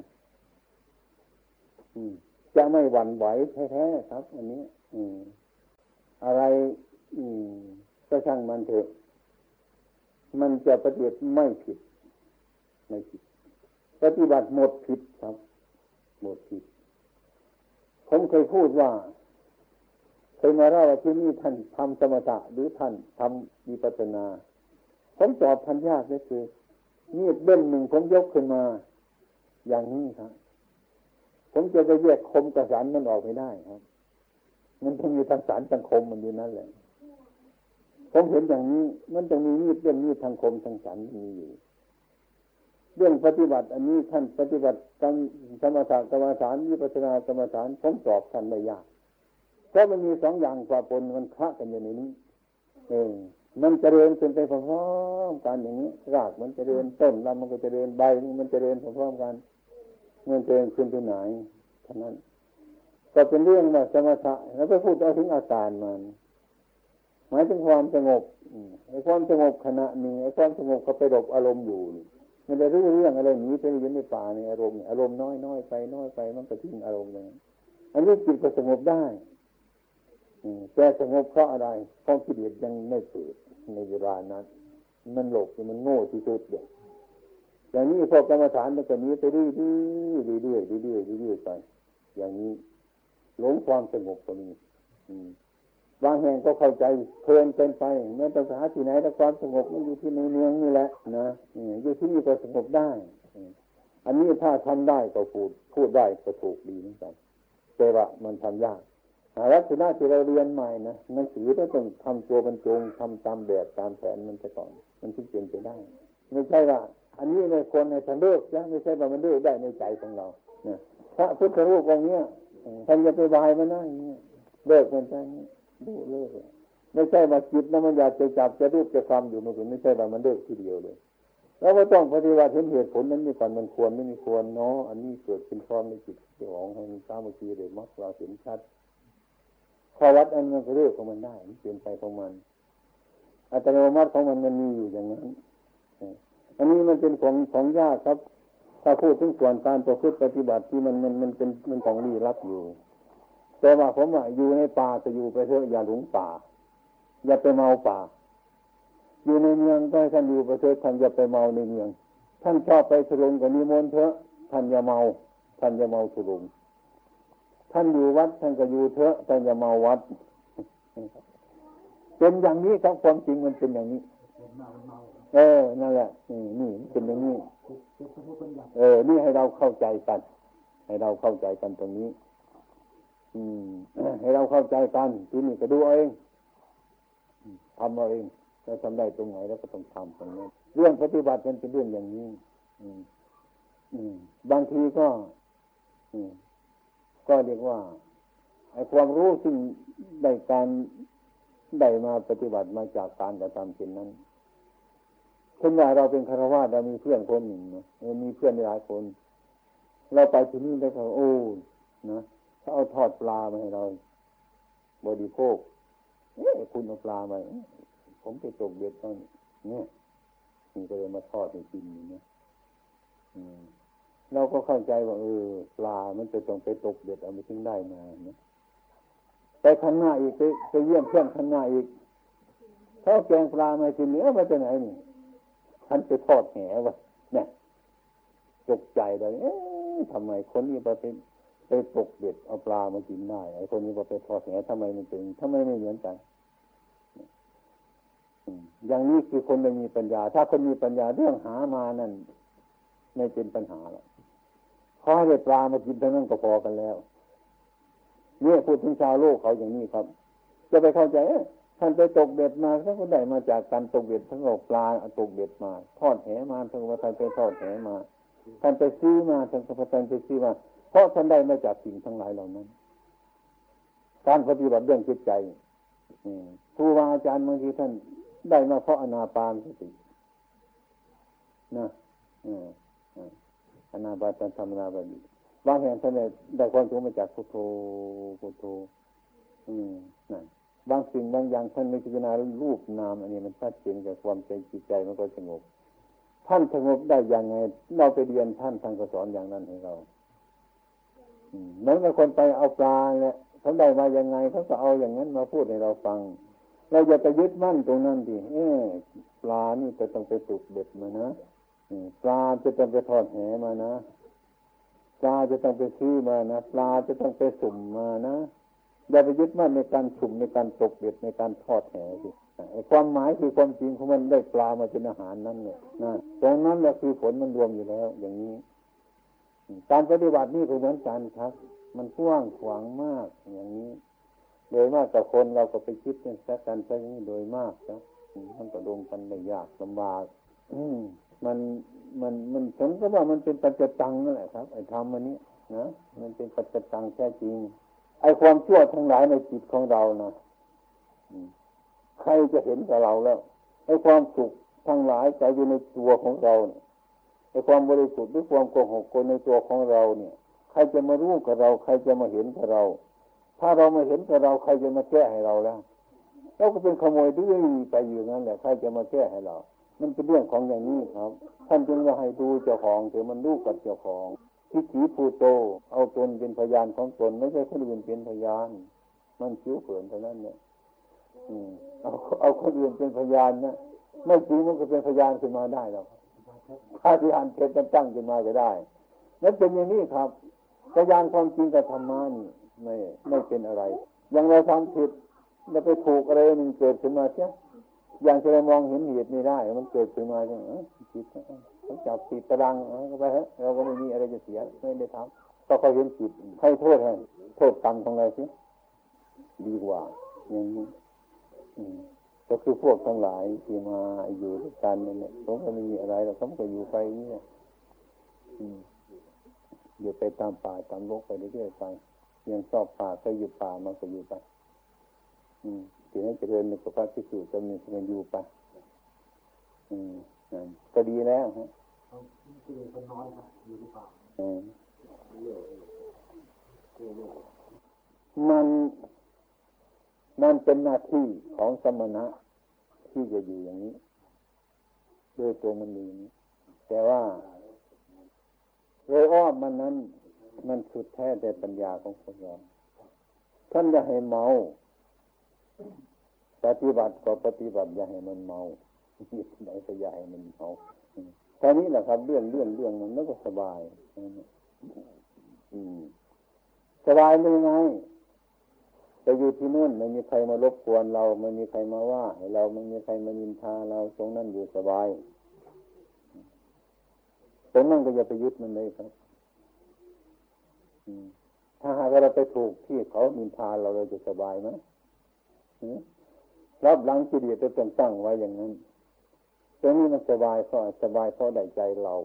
Speaker 1: จะไม่หวั่นไหวแท้ๆครับ อันนี้อืม อะไร อืมก็ช่างมันเถอะมันจะปฏิบัติไม่ผิดไม่ผิด ปฏิบัติหมดผิดครับ หมดผิด ผมเคยพูดว่าเคยมาเล่าว่าที่นี่ท่านทำสมถะหรือท่านทำวิปัสนา ผมตอบทันยากเลยคือมีดเบ้นหนึ่งผมยกขึ้นมา อย่างนี้ครับ ผมจะไปแยกคมกระสันมันออกไม่ได้ครับ มันต้องมีทางสารทางคมมันอยู่นั่นแหละ ผมเห็นอย่างนี้ มันต้องมีมีดเรื่องมีดทางคมทางสันมีอยู่ เรื่องปฏิบัติ อันนี้ท่านปฏิบัติกรรมสมถะกรรมฐานวิปัสนากรรมฐานผมตอบท่านไม่ยากเพราะมันมีสองอย่างกว่าปนมันคละกันอยู่ในนี้ เองมันจเจริญขึ้นไปพร้อมๆกันอย่างนี้ รากมันจเจริญต้นลำมันก็จเจริญใบมันจเจริญพร้อมๆกันถเงินตัวเองขึ้นที่ไหนเท่านั้น ก็เป็นเรื่องว่าสมถะแล้วไปพูดเอาถึงอาการมัน หมายถึงความสงบไอ้ความสงบขณะหนึ่งไอ้ความสงบเขาไปหลบอารมณ์อยู่ มันจะรู้เรื่องอะไรหนีไปยืนในป่าในอารมณ์อารมณ์น้อยน้อยไปน้อยไปมันก็ทิ้งอารมณ์เลยอันนี้จิตก็สงบได้แต่สงบเพราะอะไรเพราะกิเลสยังไม่เกิดในเวลานั้น มันหลบมันโง่ที่สุดเดียอย่างนี้พวกกรรมฐานมันก็นี้ไปเรื่อยๆเรื่อยๆเรื่อยๆเรื่อยๆไป อย่างนี้หลงความสงบตรงนี้ บางแห่งก็เข้าใจเพลินเกินไปแม้แต่หาที่ไหนแต่ความสงบมันอยู่ที่ในเมืองนี่แหละนะอยู่ที่นี่ก็สงบได้ อันนี้ถ้าทำได้ก็พูดพูดได้ก็ถูกดีเหมือนกันแต่ว่ามันทำยากลักษณะที่เราเรียนใหม่นะหนังสือก็ต้องทำตัวบรรจงทำตามแบบตามแผนมันจะก่อน มันถึงเป็นไปได้ ไม่ใช่ว่า อันนี้ในคนในทันเลิกนะไม่ใช่ว่ามันเลิกได้ในใจของเราพระพุทธรูปองค์เนี้ยท่านจะไปบายมันนะเลิกมันใช่ ดูเลิกไม่ใช่มาจิตนะมันอยากจะจับจะรูปจะคำอยู่มันไม่ใช่ว่ามันเลิกทีเดียวเลยแล้วก็ต้องปฏิบัติเห็นเหตุผลนั้นมีก่อนมันควรไม่มีควรเนาะอันนี้เกิดเป็นความในจิตของให้มันสามัคคีเลยมักเราเห็นชัดพอวัดอันมันก็เลิกของมันได้มันเปลี่ยนไปของมัน อัตโนมัติของมันมันมีอยู่อย่างนั้นอันนี้มันเป็นของของยากครับ ถ้าพูดถึงส่วนการประพฤติปฏิบัติที่มันมันมันเป็นมันของลี้ลับอยู่ แต่ว่าผมว่าอยู่ในป่าจะอยู่ไปเถอะอย่าหลงป่า อย่าไปเมาป่า อยู่ในเมืองก็ให้ท่านอยู่ไปเถอะท่านอย่าไปเมาในเมือง ท่านชอบไปทุรงกับนิมนต์เถอะท่านอย่าเมา ท่านอย่าเมาทุรงท่านอยู่วัดท่านก็อยู่เถอะท่านอย่าเมาวัด เป็นอย่างนี้ครับความจริงมันเป็นอย่างนี้ เออนั่นแหละนี่เป็นอย่างนี้ เออ นี่ให้เราเข้าใจกัน ให้เราเข้าใจกันตรงนี้อืม ให้เราเข้าใจกันทีนี้ก็ดูเองทำเอาเองเราทำได้ตรงไหนแล้วก็ต้องทำตรงนี้เรื่องปฏิบัติมันเป็นเรื่องอย่างนี้บางทีก็ก็เรียกว่าไอ้ความรู้ซึ่งได้การได้มาปฏิบัติมาจากการกระทำเช่นนั้นเช่นว่าเราเป็นคารวะเรามีเพื่อนคนหนึ่งนะมีเพื่อนหลายคน เราไปที่นี่แล้วก็โอ้นะ ถ้าเอาทอดปลามาให้เรา บริโภคเอ๊ะคุณเอาปลามาผมไปตกเบ็ดตอนเนี่ยนี่ก็เลยมาทอดให้กินนะเราก็เข้าใจว่าเออปลา มันจะต้องไปตกเบ็ดเอาไปถึงได้มานะไปข้างหน้าอีกไปไปเยี่ยมเพื่อนข้างหน้าอีกเขาแกงปลามากินเนื้อมาจากไหนนี่ฉันไปทอดแหวะเนี่ยตกใจเลยเอ๊ะทำไมคนนี้ไปเป็น ไปตกเบ็ดเอาปลามากินได้ไอ้คนนี้ไปทอดแหทำไมมันเป็นทำไมไม่เหมือนกันอย่างนี้คือคนไม่มีปัญญา ถ้าคนมีปัญญาเรื่องหามานั่นไม่เป็นปัญหาหรอกพอได้ปลามากินเท่านั้นก็พอกันแล้วเนี่ยพูดถึงชาวโลกเขาอย่างนี้ครับ จะไปเข้าใจท่านไปตกเบ็ดมาท่านก็ได้มาจากการตกเบ็ดทั้งอกปลาตกเบ็ดมา ทอดแหมาทั้งว่าท่านไปทอดแหมาท่านไปซื้อมาท่านก็ท่านไปซื้อมา เพราะท่านได้มาจากสิ่งทั้งหลายเหล่านั้น การปฏิบัติเรื่องจิตใจครูบาอาจารย์บางทีท่านได้มาเพราะอนาปานสตินะอนาปานธรรมนาบดีบางแห่งท่านได้ความรู้มาจากพุทโธพุทโธนั่นบางสิ่งบางอย่างท่านไม่พิจารณารูปนาม อันนี้มันชัดเจนกับความใจจิตใจมันก็สงบ ท่านสงบได้อย่างไง เราไปเรียนท่านท่านก็สอนอย่างนั้นให้เรา เหมือนกับคนไปเอาปลาเนี่ยเขาได้มาอย่างไงเขาก็เอาอย่างนั้นมาพูดให้เราฟัง เราอย่าไปยึดมั่นตรงนั้นดิเออปลานี่จะต้องไปตุกเบ็ดมานะปลาจะต้องไปทอดแหมานะปลาจะต้องไปซื้อมานะปลาจะต้องไปสุ่มมานะอย่าไปยึดมั่นในการสุ่มในการตกเบ็ดในการทอดแหสิความหมายคือความจริงของมันได้ปลามาเป็นอาหารนั่นเนี่ยนะตรงนั้นแหละคือผลมันรวมอยู่แล้ว อย่างนี้ การปฏิบัตินี่ก็เหมือนกันครับ มันกว้างขวางมากอย่างนี้ โดยมากกับคนเราก็ไปคิดกันสักกันไปนี้โดยมากนะมันก็ลงกันได้ยากลำบากอืมมันมันมันก็ว่ามันเป็นปัจจตังนั่นแหละครับ ไอ้ธรรมอันนี้นะมันเป็นปัจจตังแท้จริง ไอ้ความชั่วทั้งหลายในจิตของเรานะใครจะเห็นกับเราแล้วไอ้ความสุขทั้งหลายใจอยู่ในตัวของเราเนี่ย ไอ้ความบริสุทธิ์หรือความโกหกคนในตัวของเราเนี่ย ใครจะมารู้กับเรา ใครจะมาเห็นกับเรา ถ้าเรามาเห็นกับเราใครจะมาแก้ให้เราแล้วเราก็เป็นขโมยดื้อไปอยู่นั่นแหละใครจะมาแก้ให้เรา มันเป็นเรื่องของอย่างนี้ครับ ท่านจึงว่าให้ดูเจ้าของถือมันรู้กับเจ้าของทิฏฐิภูโต เอาตนเป็นพยานของตน ไม่ใช่คนอื่นเป็นพยาน มันคิ้วเผินเท่านั้นเนี่ยเอาเอาคนอื่นเป็นพยานนะไม่จริงมันก็เป็นพยานขึ้นมาได้หรอก ถ้าพยานเท็จตั้งขึ้นมาก็ได้นั่นเป็นอย่างนี้ครับพยานความจริงกับธรรมะนี่ไม่ไม่เป็นอะไร อย่างเราทำผิดเราไปถูกอะไรหนึ่งเกิดขึ้นมาเช่อย่างที่เรามองเห็นเหตุไม่ได้ มันเกิดขึ้นมาใช่ไหมผิดเขาจับติดตารางเอาไปฮะเราก็ไม่มีอะไรจะเสียไม่ได้ทำก็เขาเห็นผิดให้โทษให้โทษกรรมของเราสิดีกว่าอย่างนี้ ก็คือพวกทั้งหลายที่มาอยู่ด้วยกันนั่นแหละเขาก็ไม่มีอะไรเราเขาก็อยู่ไปนี่อยู่ไปตามป่าตามโลกไปเรื่อยๆไปยังชอบป่าก็อยู่ป่ามันก็อยู่ไป อืมถึงให้เจริญในสุขภาพที่สุดจะมีมันอยู่ไปอืมก็ดีแล้วฮะ
Speaker 2: คือคนน้อยครับอยู่ในป่า
Speaker 1: มันมันเป็นหน้าที่ของสมณะ ที่จะอยู่อย่างนี้ด้วยตัวมันเองแต่ว่าโดยอ้อมมันนั้น มันสุดแท้แต่ปัญญาของคนเราท่านจะให้เมา ปฏิบัติก็ปฏิบัติอย่าให้มันเมาไหนก็อย่าให้มันเมาแค่นี้แหละครับเรื่องเรื่องเรื่องมันแล้วก็สบาย อืมสบายเลยไง ไปอยู่ที่นู่นไม่มีใครมารบกวนเราไม่มีใครมาว่าเราไม่มีใครมานินทาเราตรงนั้นอยู่สบายตรงนั้นก็อย่าไปยึดมันเลยครับถ้าหากเราไปถูกที่เขานินทาเราเราจะสบายไหมรับหลังกิเลสจะต้องตั้งไว้อย่างนั้นตรงนี้มันสบายเพราะสบายเพราะได้ใจเรา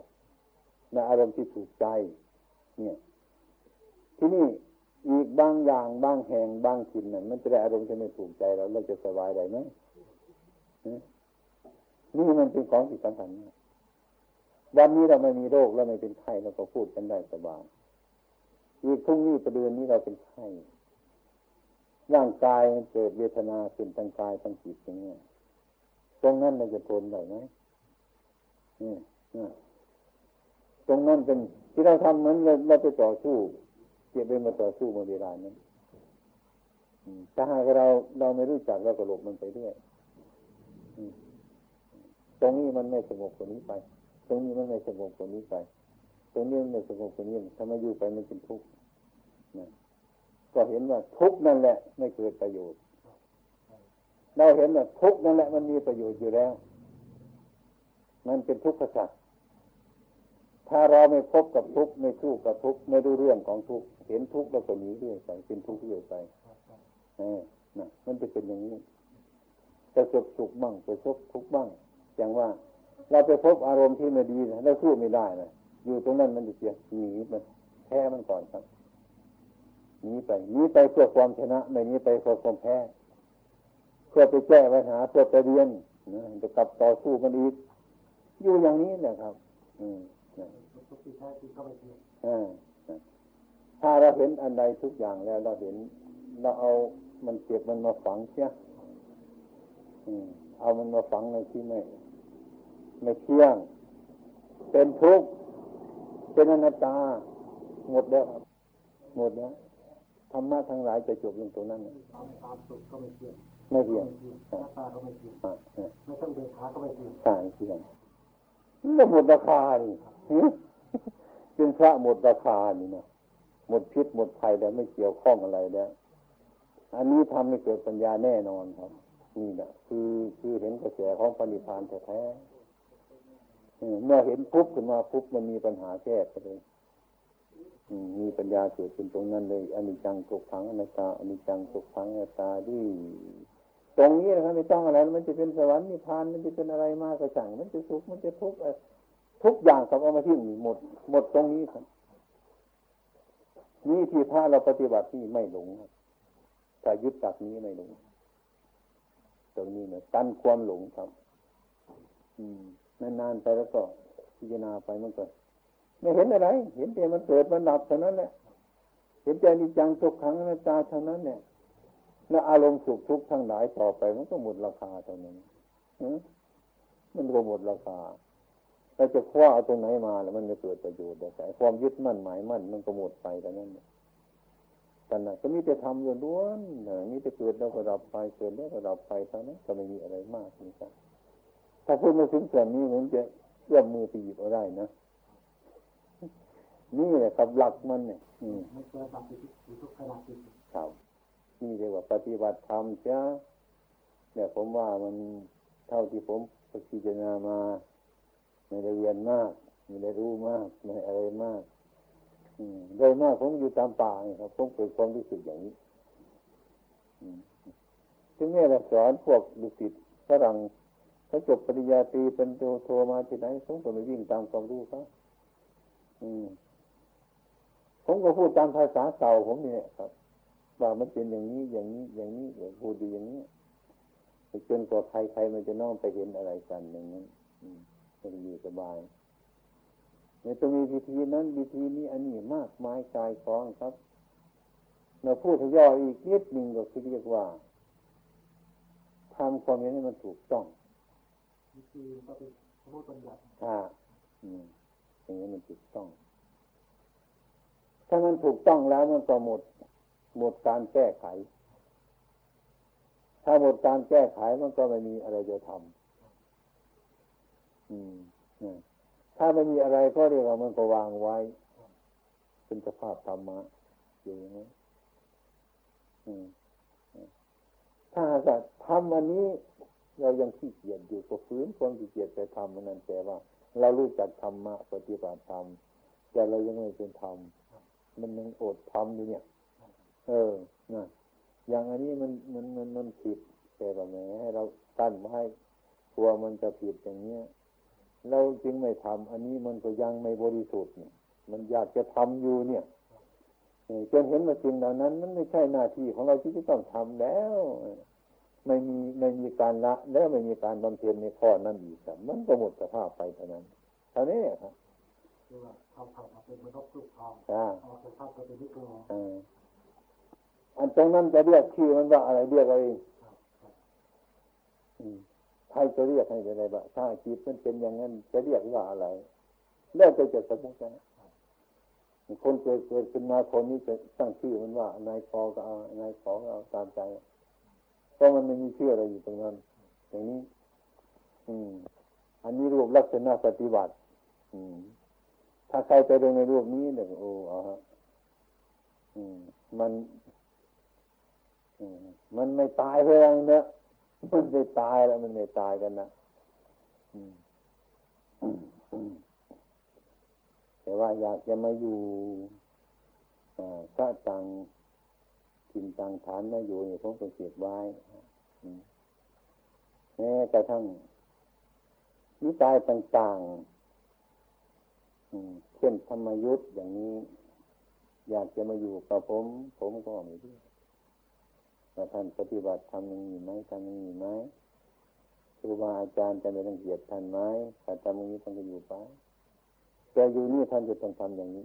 Speaker 1: ในอารมณ์ที่ถูกใจ เนี่ย ที่นี่ อีกบางอย่างบางแห่งบางถิ่นนั่นมันจะได้อารมณ์ที่ไม่ถูกใจเราเราจะสบายได้ไหมนี่มันเป็นของที่สำคัญวันนี้เราไม่มีโรคแล้วไม่เป็นไข้เราก็พูดกันได้สบายอีกพรุ่งนี้ประเดือนนี้เราเป็นไข้ร่างกายมันเกิดเวทนาขึ้นทางกายทางจิตอย่างนี้ตรงนั้นเราจะทนได้ไหมนี่ตรงนั้นเป็นที่เราทำเหมือนเราไปต่อสู้ ก็บไปมาต่อสู้มาเวลานั้นถ้าหากเราเราไม่รู้จักเราก็หลบมันไปด้วยตรงนี้มันไม่สงบกว่านี้ไป ตรงนี้มันไม่สงบกว่านี้ไป ตรงนี้มันไม่สงบกว่านี้ถ้ามาอยู่ไปมันเป็นทุกข์ก็เห็นว่าทุกนั่นแหละ ไม่เกิดประโยชน์ เราเห็นว่าทุกนั่นแหละ มันมีประโยชน์อยู่แล้ว มันเป็นทุกข์สัตว์ถ้าเราไม่พบกับทุกข์ไม่สู้กับทุกข์ไม่รู้เรื่องของทุกข์ เห็นทุกข์แล้วก็หนีเรื่อยไปเป็นทุกข์เรื่อยไปเออนะมันจะเป็นอย่างนี้ประสบสุขบ้างประสบทุกข์บ้าง อย่างว่า เราไปพบอารมณ์ที่ไม่ดีนะเราสู้ไม่ได้นะอยู่ตรงนั้นมันจะเสียหนีมันแพ้มันก่อนครับหนีไปหนีไปเพื่อความชนะไม่หนีไปเพื่อความแพ้เพื่อไปแก้ปัญหาเพื่อไปเรียนนะจะกลับต่อสู้มันอีกอยู่อย่างนี้แหละครับ อืม ถ้าเราเห็นอันใดทุกอย่างแล้ว เราเห็น เราเอามันเก็บมันมาฝังเชียเอามันมาฝังในที่ไม่ไม่เที่ยง เป็นทุกข์เป็นอนัตตา หมดแล้วครับ หมดแล้วธรรมะทั้งหลายจะจบลงตรงนั้น
Speaker 2: ตามสุขก็ไม่เที่ยง
Speaker 1: ไม่เที่ยง
Speaker 2: ตาก็ไม่เที่ยงไม่ต้องเดินขาก็ไม่เที่ยง
Speaker 1: ใช่เที่ยงแล้วหมดราคานี่เป็นพระหมดราคานี่นะ หมดพิษหมดภัยแล้วไม่เกี่ยวข้องอะไรแล้ว อันนี้ทำให้เกิดปัญญาแน่นอนครับ นี่แหละคือคือเห็นกระแสของปณิพานแท้เมื่อเห็นปุ๊บขึ้นมาปุ๊บมันมีปัญหาแก้ไปเลยมีปัญญาเกิดขึ้นตรงนั้นเลยอนิจจังตุกขังอนัตตาอนิจจังตุกขังอนัตตาดีตรงนี้นะครับไม่ต้องอะไรมันจะเป็นสวรรค์นิพพานมันจะเป็นอะไรมากกระจังมันจะสุขมันจะทุกข์ทุกอย่างครับเอามาที่หมด หมดตรงนี้ครับ นี่ที่พระเราปฏิบัติที่ไม่หลงครับแต่ยึดตักนี้ไม่หลงตรงนี้เนี่ยตันความหลงครับ อืมนานๆไปแล้วก็พิจารณาไปมันก็ไม่เห็นอะไร เห็นแต่มันเกิดมันดับเท่านั้นแหละเห็นใจนิจังทุกขังอนัตตาเท่านั้นเนี่ยแล้วอารมณ์สุขทุกข์ทั้งหลายต่อไป มันก็หมดราคาเท่านั้นมันก็หมดราคา เราจะคว้าเอาตรงไหนมาแล้วมันจะเกิดประโยชน์แต่ความยึดมั่นหมายมั่นมันก็หมดไปแต่นั้นแต่นั้นก็มีแต่ทำอยู่ล้วนๆมีแต่เกิดแล้วก็ดับไปเกิดแล้วก็ดับไปเท่านั้นก็ไม่มีอะไรมากนี่ครับถ้าพูดมาถึงส่วนนี้ผมจะเอื้อมมือไปหยิบเอาได้นะนี่แหละครับหลักมันเนี่ยครับนี่เรียกว่าปฏิบัติธรรมเจ้าเนี่ยผมว่ามันเท่าที่ผมพิจารณามา ไม่ได้เรียนมากไม่ได้รู้มากไม่อะไรมากโดยมากผมอยู่ตามป่าครับผมเกิดความรู้สึกอย่างนี้ถึงแม้เราสอนพวกดุสิตฝรั่งเขาจบปริญญาตรีเป็นโทโทมาที่ไหนผมก็ไม่วิ่งตามความรู้เขาผมก็พูดตามภาษาเก่าผมนี่ครับ ว่ามันเป็นอย่างนี้อย่างนี้อย่างนี้อย่างพูดดีอย่างนี้จนกว่าใครใครมันจะน้องไปเห็นอะไรกันอย่างนั้ นมันอยู่สบายในตรงมีวิธีนั้นวิธีนี้อันนี้มากมายกายคล้องครับเราพูดย่ออีกนิดหนึ่งก็คือเรียกว่าทำความนี้มันถูกต้อง
Speaker 2: วิธีก็เป็นสมมติปัญญา
Speaker 1: อ่าอืมอย่างนี้มันถูกต้อง ถ้ามันถูกต้องแล้วมันก็หมด หมดการแก้ไข ถ้าหมดการแก้ไขมันก็ไม่มีอะไรจะทำอืม ถ้าไม่มีอะไรก็เรียกว่ามันก็วางไว้ เป็นสภาพธรรมะอยู่อย่างนี้ถ้าหากทำอันนี้ เรายังขี้เกียจอยู่ก็ฟื้นความขี้เกียจไปทำมันนั่นแต่ว่า เรารู้จักธรรมะปฏิบัติธรรมแต่เรายังไม่เป็นธรรมมันยังอดทำอยู่เนี่ย เออนะอย่างอันนี้มันมันมันมันผิดแต่แบบไหนให้เราตั้นไว้กลัวมันจะผิดอย่างเนี้ย เราจึงไม่ทำอันนี้มันก็ยังไม่บริสุทธิ์เนี่ย มันอยากจะทำอยู่เนี่ยจนเห็นว่าสิ่งเหล่านั้น มันไม่ใช่หน้าที่ของเราที่จะต้องทำแล้วไม่มีไม่มีการละ แล้วไม่มีการบำเพ็ญในข้อนั้นอีกครับมันก็หมดสภาพไปเท่านั้นเท่านี้ครับ
Speaker 2: คือว่าทำทำเป็นมนุษย์ลูกทอง
Speaker 1: เอา
Speaker 2: สภาพก็เป็นนิกร
Speaker 1: อันตรงนั้นจะเรียกชื่อมันว่าอะไรเรียกอะไรใครจะเรียกให้อะไรบ้างถ้าจิตมันเป็นอย่างนั้นจะเรียกว่าอะไร แล้วจะจะสมมตินะคนเกิดเกิดขึ้นมาคนนี้จะตั้งชื่อมันว่านายคอก็เอานายขอก็เอาตามใจเพราะมันไม่มีชื่ออะไรอยู่ตรงนั้น อย่างนี้ อืม อันนี้รูปลักษณะปฏิบัติ อืม ถ้าใครไปดูในรูปนี้เนี่ยโอ้อาฮะอืม มัน อืม มันไม่ตายเพื่อนเนอะ มันไม่ตายแล้วมันไม่ตายกันนะแต่ว่าอยากจะมาอยู่พระตังกินตังฐานมาอยู่เนี่ยผมก็เก็บไว้แม้กระทั่งนิจายต่างๆเช่นธรรมยุทธ์อย่างนี้ อยากจะมาอยู่กับผม ผมก็ไม่รู้ ว่าท่านปฏิบัติทำอย่างนี้ไหมทำอย่างนี้ไหมครูบาอาจารย์จะไม่ต้องเกียดท่านไหมถ้าทำอย่างนี้ท่านจะอยู่ไปแต่อยู่นี่ท่านจะต้องทำอย่างนี้